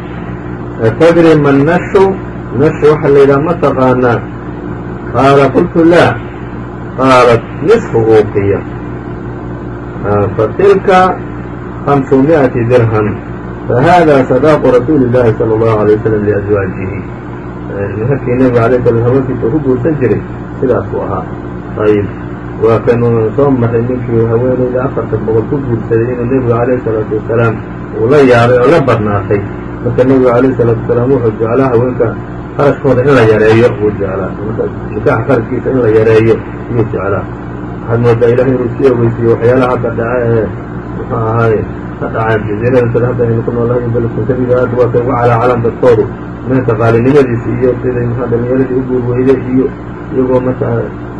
atadri ma nashu nashu waxaa la yidhaha ma taqaanaa qaala qultu laa qaalat nisfu uuqiya fatilka hamsu miئati dirham fahada sadaqu rasuuli llahi sala allahu alay wasalam liazwaajihi meherkii nabiga alay slam haweenkiisa uku guursan jiray sidaas uu ahaa ayib waa kanuu soo maray ninkii haweeneyda afartan boqol ku guursaday inuu nebiga calayh salaatu wasalaam uu la yaaray oo la badnaatay marka nebiga calayh salaatu wasalaam wuxuu jeclaa haweenka qarashkooda in la yareeyo buu jeclaa marka nikaaxa qarashkiisa in la yareeyo iyuu jeclaa waxaad moodaa ilahay inuu sii ogeysiiyo waxyaalaha hadda dhaca ee muxuu ahaaye ka dhacaan jaziirada sida hadda aynu ku noolahay balkuntabida aad waa kay uga calaacalaan dadkoodu meelka qaalinimadiisa iyo siday maxaa dhalinyaradii u guur weyday iyo iyagoo marka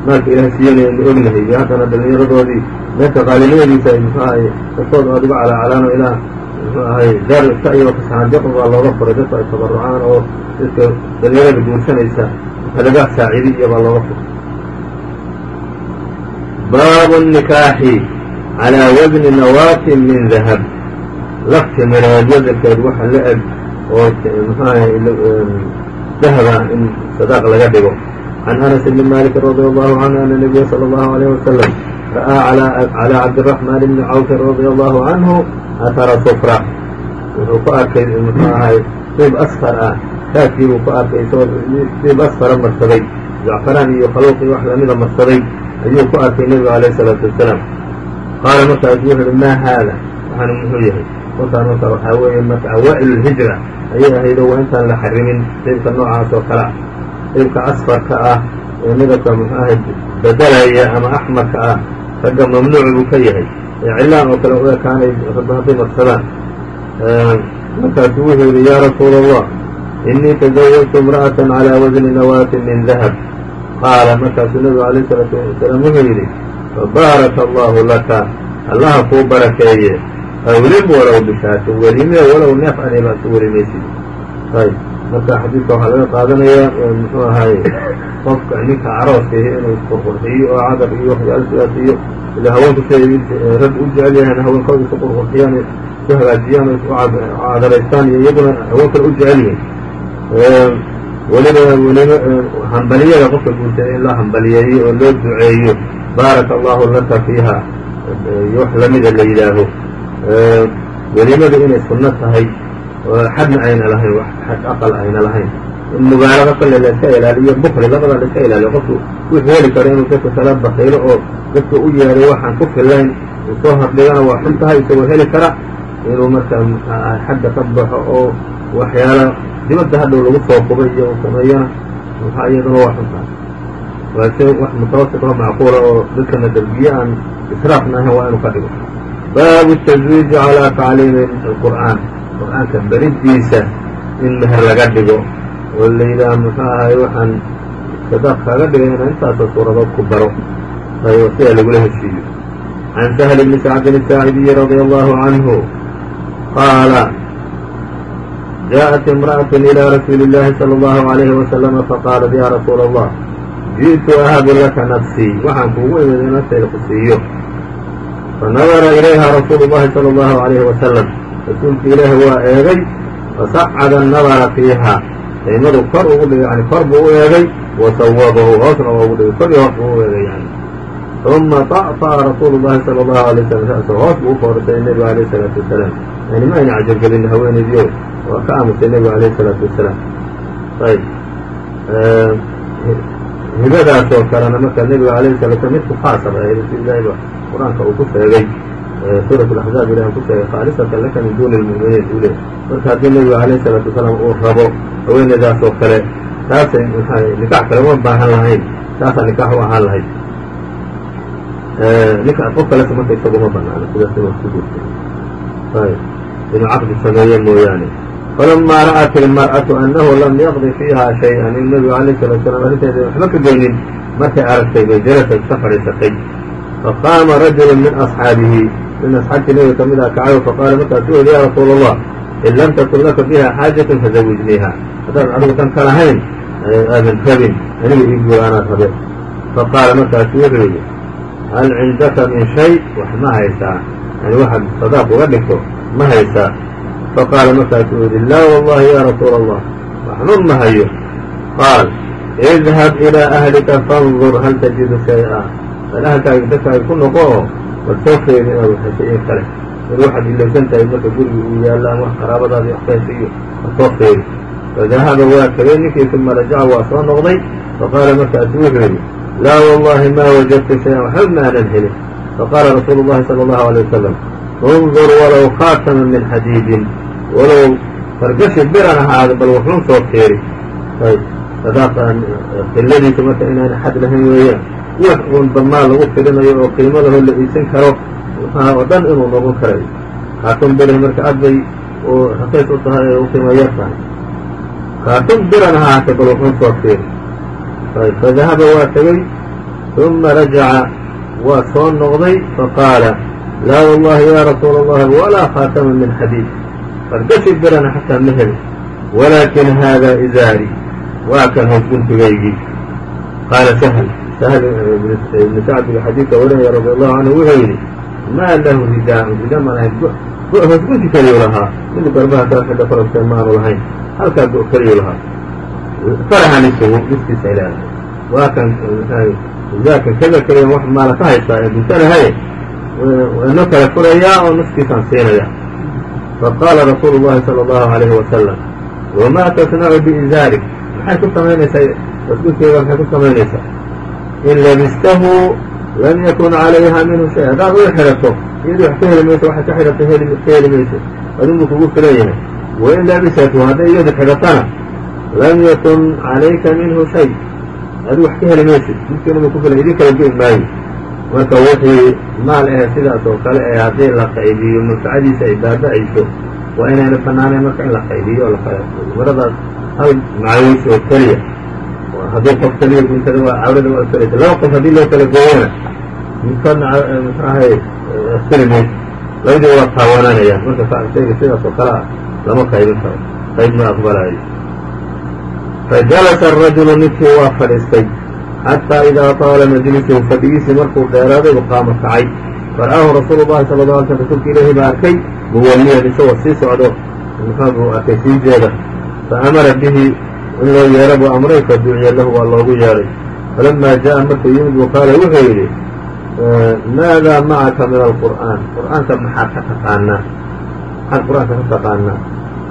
maalka ilahay siiyanaya aynu ognahay iyo haddana dhalinyaradoodii meelka qaalinimadiisa ay muxuu ahay dadkoodu aada uga calaacalaano ilaah muxuu ahay daar iska iyo kasaxaandiqo baa looga furay. Dadku ay tabarucaan oo dadka dhalinyarada guursanaysa laga saacidi iyo baa looga furay. Baabu nikaaxi calaa wasni nawaatin min dahab lafti mireed wasankeed waxa la eg oo mxuaha dahaba in sadaaq laga dhigo can anas bni malik radi allahu canhu ana nabiya salى اllahu alayh wasalam ra'aa calى cabdiraxmaan bni cawfin radi allahu canhu ahara sufra wuxuu ku arkay muxuu ahay diib asfar ah raadkii buu ku arkay isagoo diib asfara marsaday zacfaraan iyo khaluuqii wax lamida marsaday ayuu ku arkay nebigu alayh الsalaatu wasalaam qaala markaasu wuxu uhi maa haada waxaana muxuu yahay kolkaan marka waxaa weeye marka awaa'il اlhijra ayay ahayd oo waa intaan la xarimin diibka noocaas oo kale ah asfarka ah ee midabka muxuu ahay bedelaya ama axmarka ah ragga mamnuuc buu ka yahay ee cilaan oo kale u ekaanay hadday marsadaan markaasu wuxuu yidhi yaa rasuula allah inii tazawajtu imra'atan calaa wasni nawaatin min dahab qaala markaasuu nebigu alayh salaatu wasalaam wuxuu yidhi fabaaraka allahu laka allaha kuu barakeeye awlim walow bishaatin welime walow neef aniba ku welimaysid ayb marka xadiidka waxaa laga qaadanayaa muxuu ahaye qofka ninka carooskaihi inuu isqurqurxiyo oo cadar iyo waxyaala sidaas iyo ila haweenku siday rag u jecel yahaan haweenkooda isu qurqurxiyaan isu hagaajiyaan isu cadaraystaan iyo iyaguna haweenkana u jecel yihiin weliba weliba hambaliyada qofka guursaday in loo hambaliyeeyo oo loo duceeyo baaraka allahu laka fiiha. Wax lamida la yidhaaho welimadu inay sunno tahay xadna ayna lahayn wax xad aqal ayna lahayn. Mubaalaga kale la ilaaliyo bukli labada la iska ilaaliyo. Qofku wuxuu heli karo inuu dadka kala bakaylo oo dadka u yeeray waxaan ku fillayn uu soo hordhigana waa xun tahay isagoo heli kara inuu marka xagga ka baxo oo waxyaala dibadda hadhow lagu soo qubay iyo uu sameeyana maxaa iyaduna waa xun tahay waa si wax mutawasit oo macquula oo dadkana derbiye aan israafna ahayn waa inuu ka dhigo baabu التزwiiji calىa tacliimi الqur'aan qur'aanka beridiisa in meher laga dhigo oo la yidhaah muxuu ahay waxaan sadaaq kaaga dhigay inaa intaasoo suuradood ku baro ayoo sidaa lagula heshiiyo can sahl bni sacdin الsaacidiyi radي allahu canhu qaala jaءat imra'aة ilى rasuuli اllahi salى اllahu عalayhi wasalama faqaalat ya rasuula allah jiئtu ahabu laka nafsii waxaan kuugu imid naftayda ku siiyo fanadara ilayha rasuulu llahi salى اllahu عalayhi wasalam rasuulki ilaahi waa eegay fasacada nadara fiiha aymadu kor ugu dhigay yani kor buu u eegay wasawabahu hoosna waa ugu dhigay kor iyo hoos buu u eegay yani uma طa'طa'a rasuulu llahi salى اllahu alay slam ra'sa hoos buu u foorasay nebiga alayh الsalaatu wasalaam yani ma ayna cajabgelin haweenaydiio waa ka aamusay nebiga alayh الsalaatu wasalaam ayb hibadaasoo kalena marka nebiga alayhi sala slam midku khaasab ahayd rasuulilaahi ba qur'aanka uu ku sheegay suurat laxzaab ilahi ku sheegay khaalisatan laka min duuni lmu'miniin ule marka haddii nebiga alayhi salaatu wasalaam uu rabo haweeneydaasoo kale taasay maxaa nikax kale uma baahan lahayn taasaa nikax u ahaan lahayd. Nika qof kale marka isaguma banaano sidaas inuu isku guurtay ayb inuu caqdi sameeye mooyaane falamaa ra'at ilmar'atu annahu lam yaqdi fiiha shay-an in nebigu alayh salatu slam arrinteeda waxba ka goynin markay aragtay bay jalasad ka fadhiisatay faqaama rajulu min asxaabihi min asxaabtii nebiga ka mid ah kacayo faqaala markaasu weli ya rasuula allah in lam takun laka biha xaajatun fazawijniiha haddaan adigu tan ka lahayn aadan rabin aniga ii guur anaad rabe faqaala markaasu wuxuu yidhi hal cindaka min shay wax ma haysaa yani waxaad sadaaq uga dhigto ma haysaa faqaala markaasuu yidhi laa wallahi ya rasuula allah waxnun ma hayo qaal idhab ilaa ahlika fandur hal tajidu shay-a bal ahalkaaga dadkaaga ku noqo oo bal soo feedi inaad waxhayso in kale in waxaad ilowsan tahay marka guriga uu yaalla ama qaraabadaadi wax ka haysa iyo ha soo feedi fadahaba waa tegay ninkii uma rajaca waa soo noqday faqaala markaasu wuxuu yidhi laa wallahi ma wajadtu shay-an waxba ma helin faqaala rasuulu llahi sala allahu alay wasalam undur walow khaataman min xadiidin walow fargashi biran ahaada bal wuxuun soo feeri qiladiisa marka inaana xad lahayn weeyaan wax uun damaan lagu fidinayo oo qiimo lahoo la iisan karo oo dhan inuu noqon karayo kaatun birah marka aad bay raqiis u tahay ee u yar tahay kaatun biran ha ahaatay bal wuxuun soo feeri fadahaba waa tegey uma rajaca waa soo noqday faqaala laa wallahi ya rasuula allahi walaa khaatama min xadiid fargashi birana xataa ma helin walaakin hada izaari. Waa kan hosguntigaygii qaala sahl sahl ibnu sacdiga xadiidka warinaya radi allahu canhu wuxuu yidhi maa lahu ridaa'un. Rida maan ahayn hosgunti keliyu lahaa. Mid garbaha kala xidha korabta maanu lahayn halkaa go keliyu lahaa. Farahan isugu dhiskiisa ilaahay waa kan zaarkan kada keliya wax maala ka haystaa ee guntanahay ino kala furayaa oo nuskiisaan siinaya faqaala rasuulu llahi sala allahu alayhi wasalam wamaa tasnacu biizaarik maxay ku samaynaysaa wasgunteeda maxay ku samaynaysaa in labistahu lam yakun calayha minhu shay haddaad u xidhato iyadii wax ka heli mayso waxay ka xidhatay ka heli mayso adinbuu kugu filan yahay wain labisatu hadday iyadu xidhatana lam yakun calayka minhu shay adigu wax ka heli maysid midkiina ma ku filan idin kala go'i maayo marka wixii maal ahe sidaas oo kale ee haddii la qaybiyo manfacadiisa ay baaba-ayso waa inayna banaanayn marka in la qaybiyo maradaas hal macawiis oo keliya hadduu qof keliya guntada waa cawrada waa asalaysa laba qof haddii loo kala gooyana midkoodna muxuu ahay asali mayso labadii waa taawananayaan marka shayga sidaas oo kale ah lama qaybin karo. Qayb ma aqbalaayo. Fajalasa arajulu ninkii waa fadhiistay xataa idaa taala majlisuhu fadhigiisii markuu dheeraaday u qaamo kacay fara'aahu rasuulu llahi sala la alay sl rasuulka ilaahi baa arkay muwalliyan isagoo sii socdo muxuu arkay sii jeeda fa amara bihi in loo yeero buu amray fa duciya lahu waa loogu yeedhay falamaa ja'a markuu yimid buu qaala wuxuu yidhi maadaa macaka min alqur'aan qur'aanka maxaad ka taqaanaa maxaad qur'aanka ka taqaanaa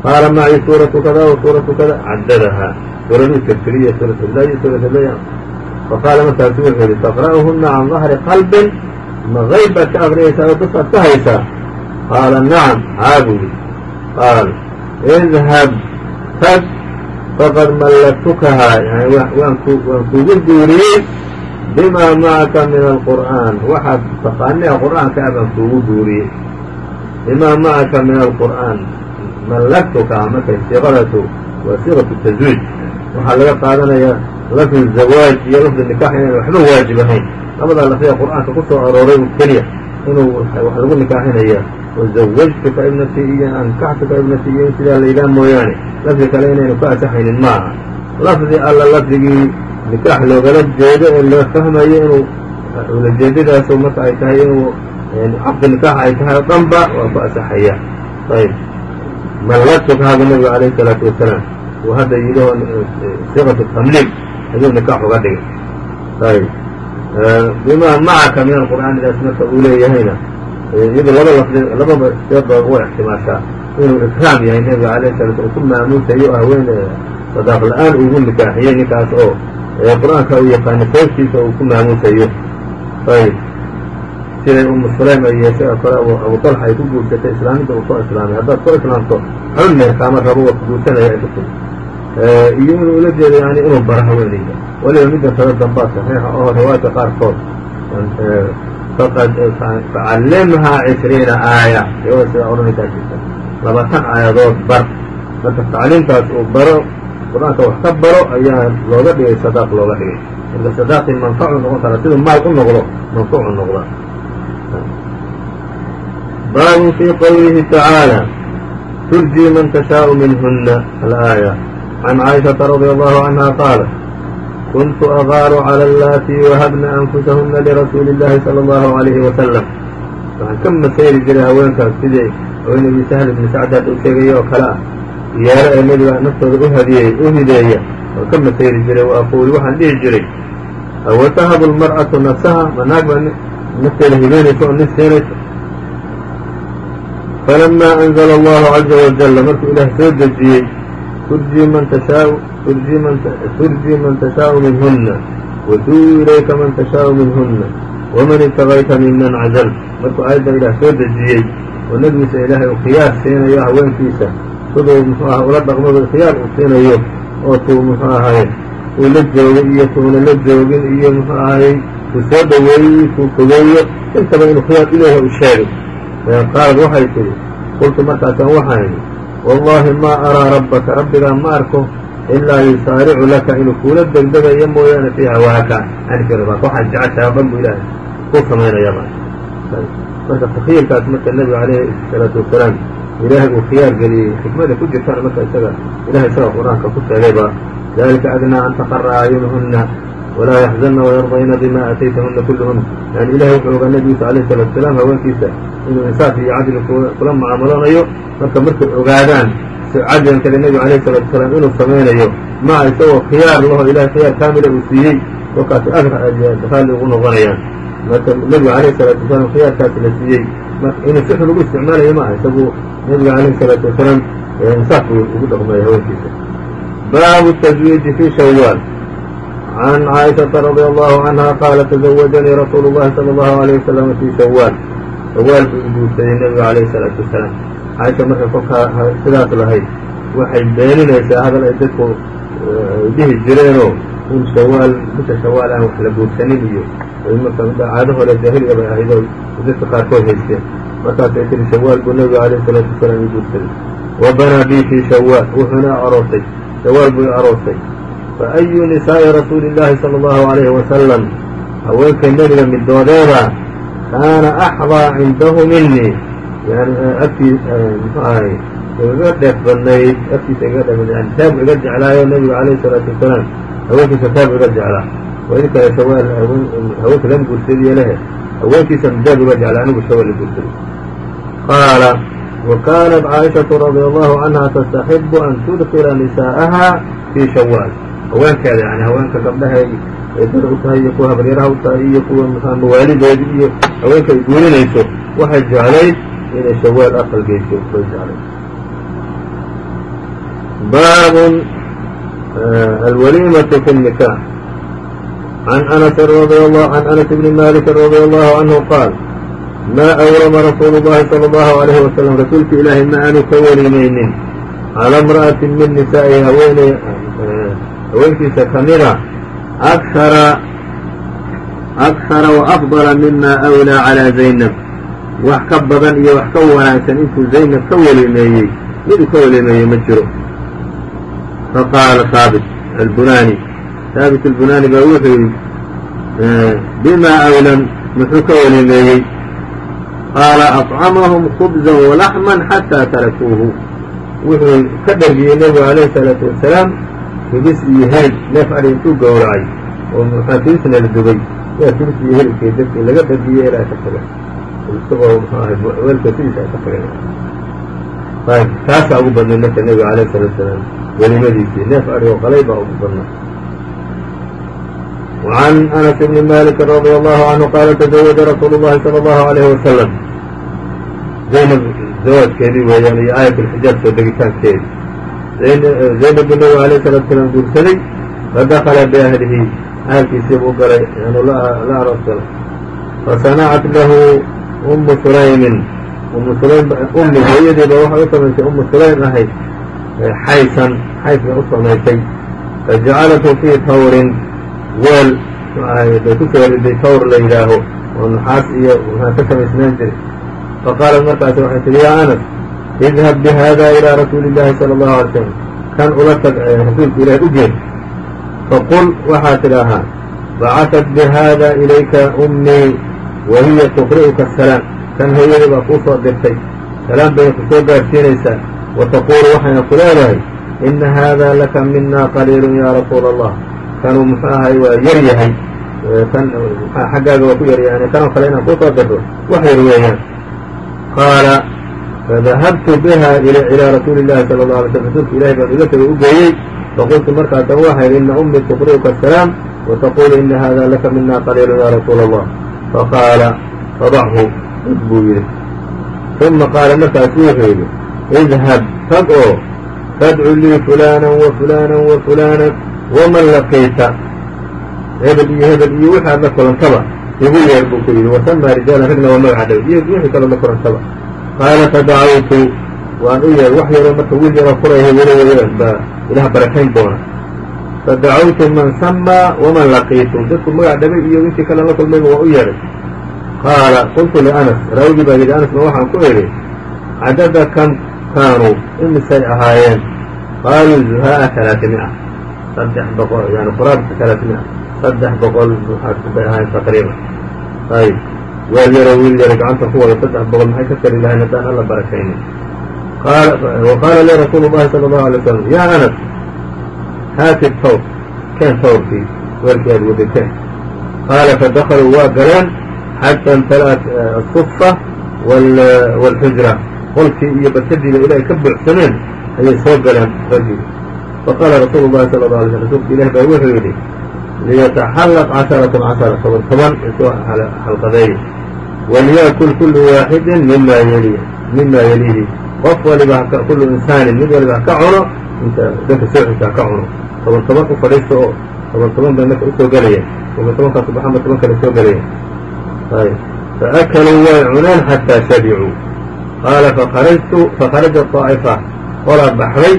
qaala macii suuratu kada wa suuratu kada caddadahaa suuraduu tirtiriya suuratu la iyo suuratu la faqaala markaasu wuxuu yidhi taqra'uhuna can dahri qalbin ma qayb baad ka aqriyaysaa oo dusaad ka haysaa qaala nacam yidhi qaal idhab tag faqad mallaktukahaa yani waan kuugu duuriyey bimaa macaka min alqur'aan waxaad taqaanaa qur'aanka ah baan kuugu duuriyey bimaa macaka min alqur'aan mallaktukaha markay siiqadatu waa siiqatu taswiij waxaa laga qaadanayaa lafdi zawaaj iyo lafdi nikax inaan waxba waajib ahayn. Labadaa lafdiga qur'aanka ku soo arooray u keliya inuu wax lagu nikaaxinaya wazawajtuka ibnatii iyo ankaxtuka ibnatii iyo in sidaa laydhaha mooyaane. Lafdi kale inaynu ka asaxaynin ma aha lafdi alla lafdigii nikaax loogala jeedo ee loo fahmayo inuu ulajeedadaasu marka ay tahay inuu caqdi nikaax ay tahay oo dhanba waa ku asaxaya ayb mallaktuka habu nabigu alayhi salaatu wasalaam uu hadda yidhio siiqatu tamliig ayuu nikaax uga dhigay. Ayb bimaa macaka min alqur'aanidaas marka uu leeyahayna. Iyado laba lafdi lababa seeba u ixtimaashaa. Inuu ikraam yahay nebiga alayh sala slam ku maamuusayo haween sadaaq la'aan ugu nikaaxiyey ninkaas oo qur'aanka uu yaqaano sababtiisa uu ku maamuusayo ayb siday umu sulaym ay yeeshay oo kale abu talxa ay ku guursatay islaamidda uu soo islaamay haddaad soo islaamto xun meer kaama rabo waa ku guursanaya tiri Eh, iyo inuu ula jeedo yani inuu baro haweenayda waliba midda kada dambaa saxiixa oo riwaayadka qaarkood. Eh, faqad facallimhaa cishriina aaya. Riwaya sidaa odhanaysaa jirta. Labaatan aayadood bar. Marka tacliimtaas uu baro qur'aanka wax ka baro ayaa looga dhigay sadaaq looga dhigay. Marka sadaaqii manfacu noqon kara siduu maal u noqdo manfucu noqda. Baabun fii qowlihi tacaala turjii man tashaau minhuna alaaya. can caaishaةa radي allahu canha qaalat kuntu agaaru calى allatii wahabna anfusahuna lirasuuli اllahi salى اllahu عalayhi wasalam waxaan ka masayri jiray haweenkaas sidii haweenaydii sahl ibni sacdaad u sheegaya oo kale ah yeelo ee nebiga naftooda u hadiyey u hideeya waan ka masayri jiray wa aquul waxaan dhihi jiray awatahabu lmar'atu nafsaha ma naag baa nafteeda hibeynaysa oo nin siinaysa falamaa anzala allahu caza wajalla markuu ilaah soo dejiyey turjii man tashaau minhuna watuu ilayka man tashaau minhuna waman ibtagayta miman cazalt markuu aayadda ilaah soo dejiyey oo nebigiisa ilaahay uu khiyaar siinayo haweenkiisa siduu muxuu aha ula dhaqmado khiyaar uu siinayo oo tuu muxuu ahay uu la joogay iyo tuuna la joogin iyo muxuu ahay uu soo dhoweeyey kuu fogeeyo intaba inuu khiyaar u leeyahay uu sheegay qaalad waxay tidhi qultu markaasaan waxaan idhi wallaahi maa araa rabbaka rabbigaa ma arko ilaa yusaaricu laka inuu kuula degdegayo mooyaane fii hawaaka anfi rabaaka waxaad jeceshaha dhan buu ilaahay ku samaynayaba marka takhiirkaas marka nebiga calayhi salaatu wasalaam ilaahay uu khiyaar geliyey xikmada ku jirtana marka isaga ilahay isaga qur'aanka ku sheegayba dalika adnaa an taqara acyunuhuna walaa yaxzanna wayardayna bima aataytahuna kulluhuna yani ilahay wuxuu ogaa nebigiisa alayhi salatu wasalaam haweenkiisa inuu insaaf iyo cadli kula mucaamaloonayo marka markay ogaadaan cadligan kale nebiga alayhi salatu wasalaam inuu samaynayo maca isagoo khiyaar laho ilahay khiyaar kaamila uu siiyey kolkaasi raalli ugu noqonayaan marka nebiga alayhi salaatu wasalaam khiyaarkaasi la siiyey inuu si xun ugu isticmaalayo maaha isagu nebiga alayhi salaatu wasalaam insaaf buu ugu dhaqmaya haweenkiisa baabu tazwiiji fi shawaal can caaishaةa radي allahu canha qaala tزawajanii rasuulu اllahi salى اllahu عalيه wasalam fi shawaal shawaal buu guursaday nebiga alayhi الsalaatu wasalaam caaisha markay kolkaa sidaas lahayd waxay beeninaysaa hadal ay dadku dhihi jireenoo in shawaal bisha shawaal aan wax la guursanin iyo caado hore jaahiliga bay ahayd oo dadka qaarkood haysteen markaasay tihi shawaal buu nebiga alayh الsalaatu wasalaam i guursaday wa banaa bi fi shawaal wuxuuna aroosay shawaal buu i aroosay faayu nisaa'i rasuuli illaahi sala allahu calayhi wasalam haweenkay nebiga midoodeeda kaana axdaa cindahu minii yani agtii muxuu ahay igaga dheef badnayd agtiisa igaga dheef badnayd yani taab iga jeclaayo nebiga calayhi isalaatu wasalaam haweenkiisa taab iga jeclaa wain kale shawaal haweenka lan guursadiyo lehe haweenkiisa midaab iga jeclaa anigu shawaal i guursaday qaala wa kaanat caaishatu radia allahu canha tastaxibu an tudkila nisaa'aha fii shawaal haweenkeeda yani haweenka gabdhahay ay dar u tahay iyo kuwa habaryaraha u tahay iyo kuwa mxua mawaalideeda iyo haweenka ay guurinayso waxay jeclayd inay shawaal aqal geyso bay jeclayd baabun alwaliimaةu fi الnikaax can anas can anas bni maliki radi allahu canhu qaal ma awrama rasuulu اllahi salى اllahu عalayhi wasalam rasuulka ilaahay ma aanu ka welimaynin calى imra'ati min nisaa'i haweeney haweenkiisa kamida akara akhara waafdala mima awlaa calaa zaynab. Wax ka badan iyo wax ka wanaagsan intuu zaynab ka welimeeyey miduu ka welimeeyey ma jiro. Faqaala haabit albunani haabit albunani baa wuxuu yidhi bima awlam muxuu ka welimeeyey. Qaala acamahum khubzan walaxman xataa tarakuuhu wuxuu ka dhargiyey nebigu alayhi salaatu wasalaam kibis iyo helib neef adhi intuu gowracay oo muxua kibisna la dubay yaa kibis iyo helibkii dadkii laga dhargiyey ilaa ka taga isagoo muxuu ahay weelka sidiisa ay ka tagay ayb taasaa ugu badnay marka nebiga alayh salatu wasalaam welimadiisii neef adhi oo qalay baa ugu badnaa وعn أنس بن مالك رضي الله عنه qال تزوج رsuuل اللhi صلى الله عليه وسلم زynب زawاجkeedii weeyaan iyo aayat الxijaab soo degitaankeedi zayd bn nabi alayh salatu salaam guursaday fadakla biahlihi ahalkiisiibu buu galay yaanu la aroorsaday fasanacat lahu umu sulaymin umu sulaym ummi hooyadiiba waxay u samaysay umu sulaym ahayd xaysan xays bay u samaysay fajacalathu fii tawrin weel bay ku soo riday tawr la yidhaaho oo naxaas iyo waxaan ka samaysnaan jiray faqaalat markaasi waxay tihi yaa anas idhab bihada ilىa rasuuli الlahi salى الlahu alay slam kan ula tag rasuulka ilahi u geed faqul waxaa tidhaahaa bacaثat bihada ilayka ummii wa hiya tuqri'uka asalaam kan hooyada baa kuu soo dirtay salaam bayna ku soo gaadhsiinaysaa wa taquulu waxayna ku leedahay ina hada laka mina qaliilu ya rasuula allah kanuu muxuu ahay waa yar yahay kan xaggaaga waa ku yar yahay kanoo kale inaan kuu soo dirto wax yar weeyaan qaala fadahabtu biha ilaa rasuuli ilahi sala la alay sl rasuulka ilahi baan iga tago u geeyey faqultu markaasaan waxaa yidhi ina ummii tuqri'uka asalaam wataqulu ina hada laka mina qaliilu ya rasuula allah faqaala fadachu id buu yidhi uma qaala markaasu wuxuu yidhi idhab tag oo fadcu lii fulaana wa fulaana wa fulaana waman laqiita hebel iyo hebel iyo wixaad la kulantaba igu yeer buu ku yidhi wasama rijaalan ragna waa magaca dhow iyo wixii kaloo la kulantaba qaala fadacawtu waan u yeer wax yaroo marka wiil yaroo furaya baa ilaah barakayn doona. Fadacawtu man samaa waman laqiitu dadku magac dhabay iyo intii kale la kulmayba waa u yeedhay. Qaala qultu lianas raawigii baa yidhi anasna waxaan ku idhi cadada kam kaanuu imisay ahaayeen. Qaaluu zuhaaa alaaثimi'a saddex boqol yani quraabka alaaثimi'a saddex boqol bay ahaayeen taqriiban ayb weel yaroo wiil yaro gacanta ku wada saddex boqol maxay ka tari lahayn haddaan alla barakaynin wa qaala lii rasuulu llahi sala allahu alay slam yaa anas haati tawr keen tawrkii weelkii aad waday qaala fadakaluu waa galeen xata imtala'at asufa wاlxujra qolkii iyo barkadiiba ilaahay ka buuxsameen ayay soo galeen raggii faqaala rasuulu llahi sala la alay sl rasuulka ilahi baa wuxuu yidhi liyataxallaq casharatun cashara toban toban isoo xalqadeeya waliyakul kullu waaxidin mima yelihi qof waliba kullu insaanin mid waliba haka cuno inta danka sooxisa haka cuno toban toban u fadhiista oo toban toban bay marka u soo gelayeen toban tobankaas baxanba toban kale soo gelayeen ayb faakaluu way cuneen xataa shabicuu qaala fakarajtu fakharaja طaa'ifa qolaa baxday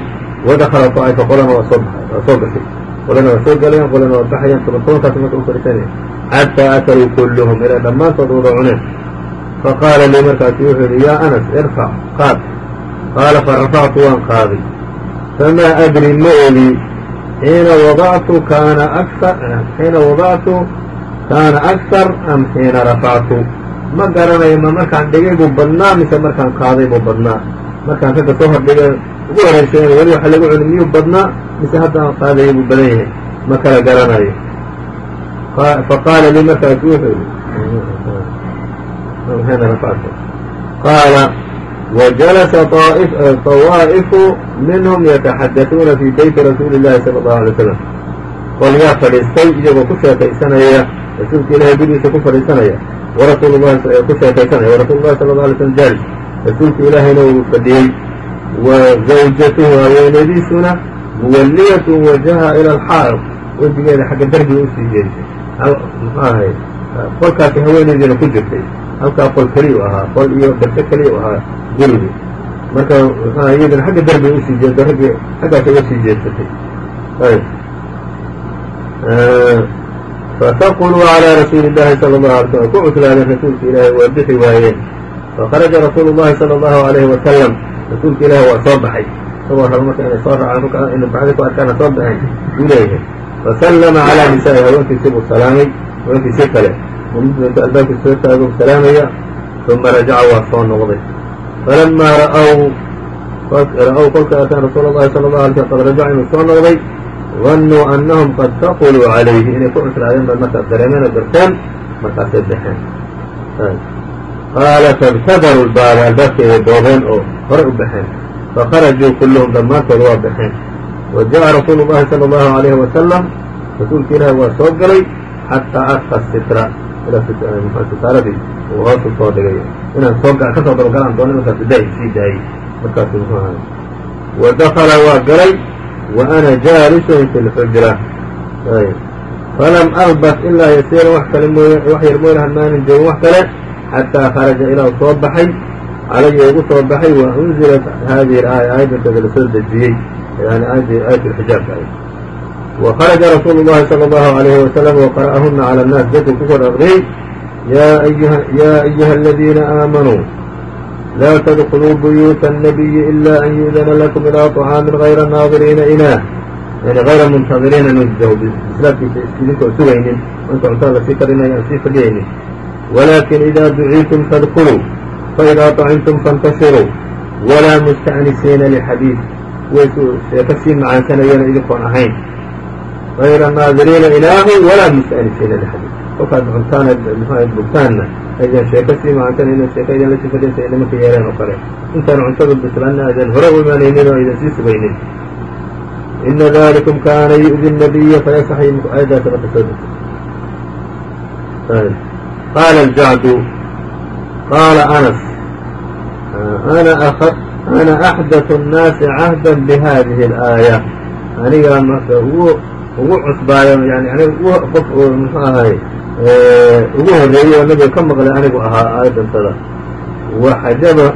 wadakala طaa'ifa qolana waa soo gashay qolana waa soo galayaan qolana waa baxayaan toban tobankaas marka u fadhiisanaya xataa akaluu kulluhum ilaa dhammaantood wada cuneen faqaala lii markaasu wuxuu yidhi yaa anas irfac qaad qaala farafactu waan qaaday famaa adri ma ogi xiina wadactu kaana akar xiina wadactu kaana aksar am xiina rafactu ma garanayo ma markaan dhigay buu badnaa mise markaan qaaday buu badnaa? Markaan ragga soo hordhigay ugu horeysay weli waxa lagu cuni miyuu badnaa mise hadda aan qaadaya buu badan yahay ma kala garanayo faqaala lii markaasu wuxuu yidhi qaala وجلس طوائف minهم yتaxadثuuna fي beyti rasuuli الlahi salى الlaه عalيه وsلم qolyaa fadhiistay iyagoo ku sheekaysanaya rasuulka ilahay gurigiisa ku fadhiisanaya warasuul lahi ku sheekaysanaya warasul lahi sala ه alay slm jaalis rasuulka ilaahayna uu fadhiyey wa zawjatuhu haweenadiisuna muwaliyat wajaha ilى اlxaa'id wejigeeda xagga derbiga usii jeedisay mxu ahay qolkaasi haweenaydiina ku jirtay halkaa qol keliya u ahaa qol iyo darse keliya u ahaa gurigi marka mxuaha iyaduna xagga derbiga usii jeedo raggii xaggaas uga sii jeedsatay ayb fataquluu calىa rasuuli الlahi salى الlahu alay slm ku cuslaadeen rasuulka ilaahay waa bixi waayeen fakharaja rasuulu الlahi salى الlahu عalayhi wasalam rasuulka ilaahi waa soo baxay isagoo rabo marka inay soo raacaan inay baxda ku arkaana soo baxeen uu leeyahay wasallama calaa nisaa'i haweenkiisi buu salaamay haweenkiisii kale mumidba albaabkii soo taago salaamaya uma rajaca waa soo noqday falamaa ra'w ra'w kolka arkaan rasuul allahi sala allahu alay slm qad rajaca inuu soo noqday dannuu annahum qad taquluu calayhi inay ku cuslaadeen baad markaas dareemeen oo garteen markaasay baxeen qaala faاgtabaruu lbaaba albaabkeeday doobeen oo hore u baxeen fakharajuu kulluhum dhammaantood waa baxeen wa jaءa rasuulu الlahi salى الlahu عalayhi wasalam rasuulka ilaahi waa soo galay xataa adka sitra ilaa sitaaradii uu hoosu soo dhigay inaan soo ka soo dabagalaan doono markaas daai sii daayey markaasu muxuu ahay wa dakala waa galay wa ana jaalisun fi lxujra falam albas ilaa yasiiran wax kale mooy wax yar mooylahan maanan joogin wax kale xataa kharaja ilaa u soo baxay calaya igu soo baxay wa unzilat haadihi aaya aayadda la soo dejiyey yani aayat xijaabka ahayd wakharaja rasuulu llahi sala allahu alayhi wasalam waqara'ahuna cala annaas dadku ku kor aqriyey yaa ayuha aladiina aamanuu laa tadkuluu buyuuta annabiyi ila an yu'dana lakum ilaa طacaamin hayra naadiriina ilah yani hayra muntadiriina nudahu islaamkiisa idinkoo sugaynin inta cuntaa la sii karinaya aan sii fadhiyaynin. Walakin idaa duciitum fadkuluu faidaa طacimtum faاntashiruu walaa musta'nisiina lxadiid way sheeko sii macaansanayana idinkoon ahayn غayra naadiriina inaahu walaa musta'nisiina lxadiid kolkaad cuntaana mxua bugtaanna aydan sheeko sii macaansanayno sheeko idin la sii fadhiyaysa ay nimanka yeeleen oo kale intaan cuntada bislaanna aydan hore u imaanaynin oo aydan sii sugaynin ina dalikum kaana yu'di الnabiya fayastaxyi minku aayaddaasa marka soo degtay qaala aljacdu qaala anas ana axdathu nnaasi cahdan bihadihi alaaya anigaa marka ugu ugu cusbaayo yani aniga qof oo muxuu ahay ugu horreeyey oo nabiga ka maqlay anigu ahaa aayaddantada waxajaba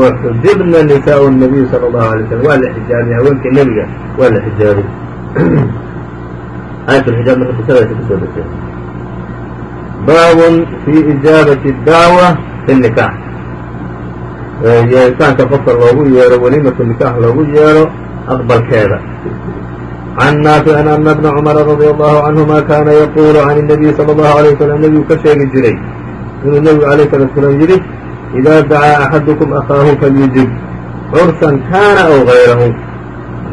waxujibna nisaau nabiy sala allahu alay slam waa la xijaabay haweenka nebiga waa la xijaabay aayatulxijaab marka bisadaasi ku soo degtay baabun fi ijaabati الdacwa fi الnikaax yeeritaanka qofka loogu yeero walimatu nikaax loogu yeero aqbalkeeda can naaficin ana bna cumara radia allahu canhuma kaana yaquulu can الnabiyi salى اllahu alيه waslm nebigu ka sheegi jiray inuu nebigu alayh salatu salaam yidhi idaa dacaa axadukum akhaahu falyujib cursan kaana aw gayrahu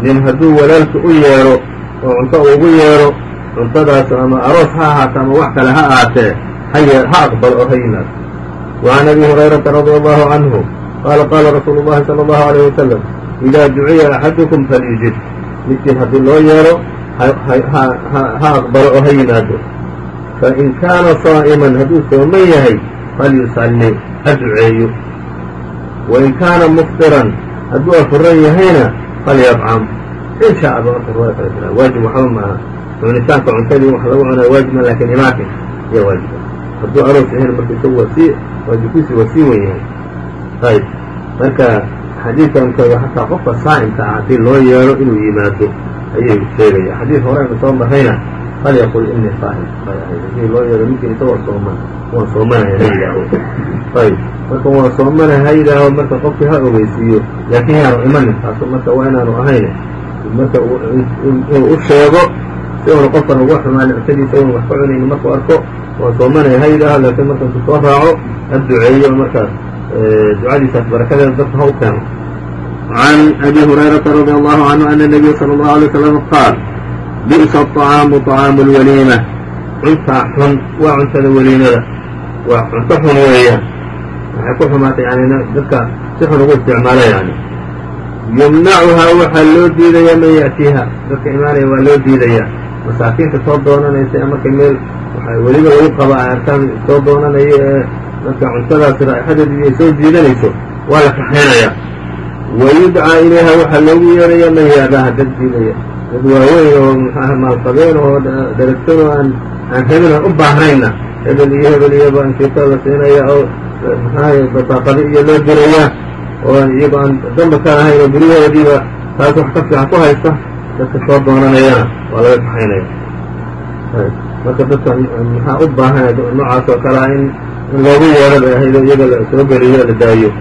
nin hadduu walaalki u yeero oo cunto ugu yeero cuntadaas ama aroos ha ahaato ama wax kale ha ahaatee ha aqbalo oo ha yimaado وعn abi هurayrata radي allahu canhu qaala qaala rasuulu الlahi salى الlahu عalيه wasalam إidaa duciya axadukum falyujib midkiin haddii loo yeero ha aqbalo oo ha yimaado fain kaana صaa'iman hadduu sooman yahay falyusalli ha duceeyo wain kaana mufطiran hadduu afuran yahayna falyadcam in shaءba marka riwaya kale jira waajib waxba maaha cunitaanka cuntadii wax lagu cunayo waajibma laakiin imaakin iyo waajiba hadduu aroos yahayna marka isagu waa sii waajibkiisi waa sii wen yahay ayb marka xadiidkan kooda xataa qofka saa'imka ah haddii loo yeero inuu yimaado ayay sheegaya xadiid horeynu soo marrayna falyaqul inii saa'im bay ahayd haddii loo yeero ninkin isagoo sooman waan soomanaya ha yidhaaho ayb marka waan soomana ha yidhaaho marka qofkii ha ogeysiiyo laakiin yaanu imanin taaso marka waa inaanu ahayn marka inuu u sheego si uuna qofkan uga xumaan cuntadiisa un wax ka cunayni markuu arko waan soomanaya ha yidhaaho laakiin marka intuu soo raaco ha duceeyo markaas ducadiisaas barakadeeda dadka ha u keeno عن أbي هريرة رضي الله عنه أن النبي صلى الله عليه وسلم قاaل بئس الطعاaم طعاaم الوليمة cuntaa xun waa cuntada weliimada waa cunto xun weeyaan waxay ku xumaatay yani dadka si xun ugu isticmaala yani yumnacuhaa waxaa loo diidaya man ya'tiiha dadka imaanaya waa loo diidaya masaakiinta soo doonanaysa ee marka meel weliba lagu qaba ay soo doonanaya ee marka cuntadaas raaixadeedii ay soo jiidanayso waa la kaxaynaya. Wayudcaa ilayha waxaa loogu yeeraya man yaadaaha dad diidaya dad waaweyn oo mxuaha maalqabeen oo daragsan oo aan aan hebel aan u baahnayna hebel iyo hebel iyoba inkiito la siinaya oo mxuahay basaaqadi iyo loo diraya oo iyagoo aan damba ka ahayn oo guryahoodiiba taas wax ka fiican ku haysta dadka soo dooranayana waa laga kaxaynaya marka dadka maxaa u baahan noocaas oo kalea ah in in loogu yeedho bay ahayd oo iyaga la soo geliyo la daayo.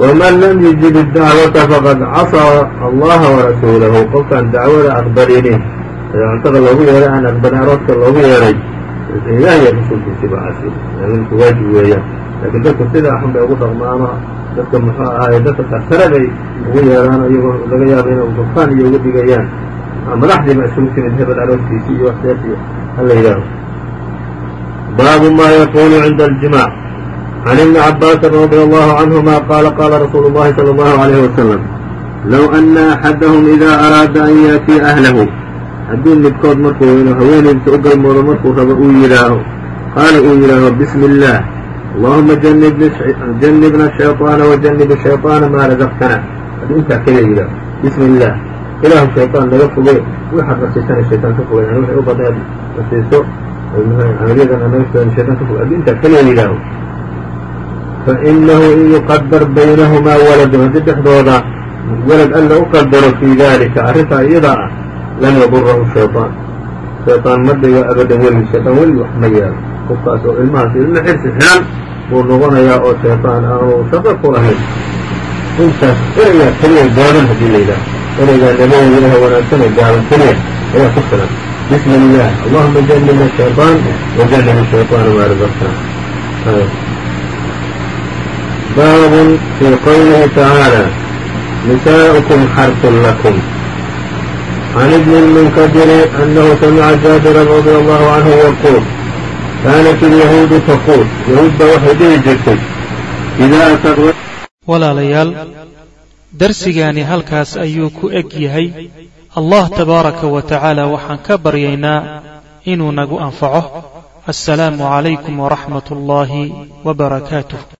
Waman lam yujib dacwata faqad casaa allaha warasuulahu qofkaan dacwada aqbalinin ee cuntada loogu yeedhay aan aqbalin aroodka loogu yeeray ilaah iyo casi laakiin waajib weeyaan laakiin dadku sidaa xun bay ugu dhaqmaano dadka muxuu ahaay dadka karsare bay ugu yeeraano iyagoo laga yaabo inay dufaan iyo uga dhigayaan madaxdiiba isugu timid hebel arooskiisi iyo waxsees iyo hala yidhaaho baabu ma yaqulu cinda الجimاع عن ابن عباس رضي الله عنهما قال قال رsuuل اللhi صلى الله عليه وسلم لو أن أحadهم إذا أراada أن yأتيa أهله hadduu midkood markuu inuu haweenaydiisa u galmoodo markuu rabo uu yidhaaho qaala uu yidhaaho بسم الله اللهuma جنبna الشhيطاaن وجنب الشhيطاaن ma رزqtna hadduu intaa keliya yidhaaho بسم الله ilaahu shayطaan naga foge waxaad nasiisana shayطaan ka fogay waxay u badnaad nasiiso camalyadan naga shayطan ka fogay hadduu intaa keliya yidhaaho fainahu in yuqadar baynahumaa waladun haddii dhexdooda walad alla u qadaro fii dalika arrintaa iyadaa ah lam yadurahu shayطaan shayطaan ma dhigo abadan weligii shayطaan weligii wax ma yeelo qofkaas oo ilmahaas ilmo xirsi xidhan buu noqonayaa oo shayطaan aanu shaqo ku lahayn intaas ereygaa keliya gaaban haddii la yidhaah ereygaa nabadeeda ilaah wanaagsan ee gaaban keliya ayaa ku filan bismi illah allahuma janibna shayطaan wajanib shayطaana maa razaqtana baab fii qowlihi tacaalى nisaؤكم xarث lakum عن ابن المنكدر أنه سمع جابرا رضي الله عنه يقول kaanat ilyahuudu taquul yahuudba waxay dhihi jirtay walaalayaal darsigaani halkaas ayuu ku eg yahay allah tabaaraka wa tacaala waxaan ka baryaynaa inuu nagu anfaco assalaamu calaykum waraxmat ullaahi wa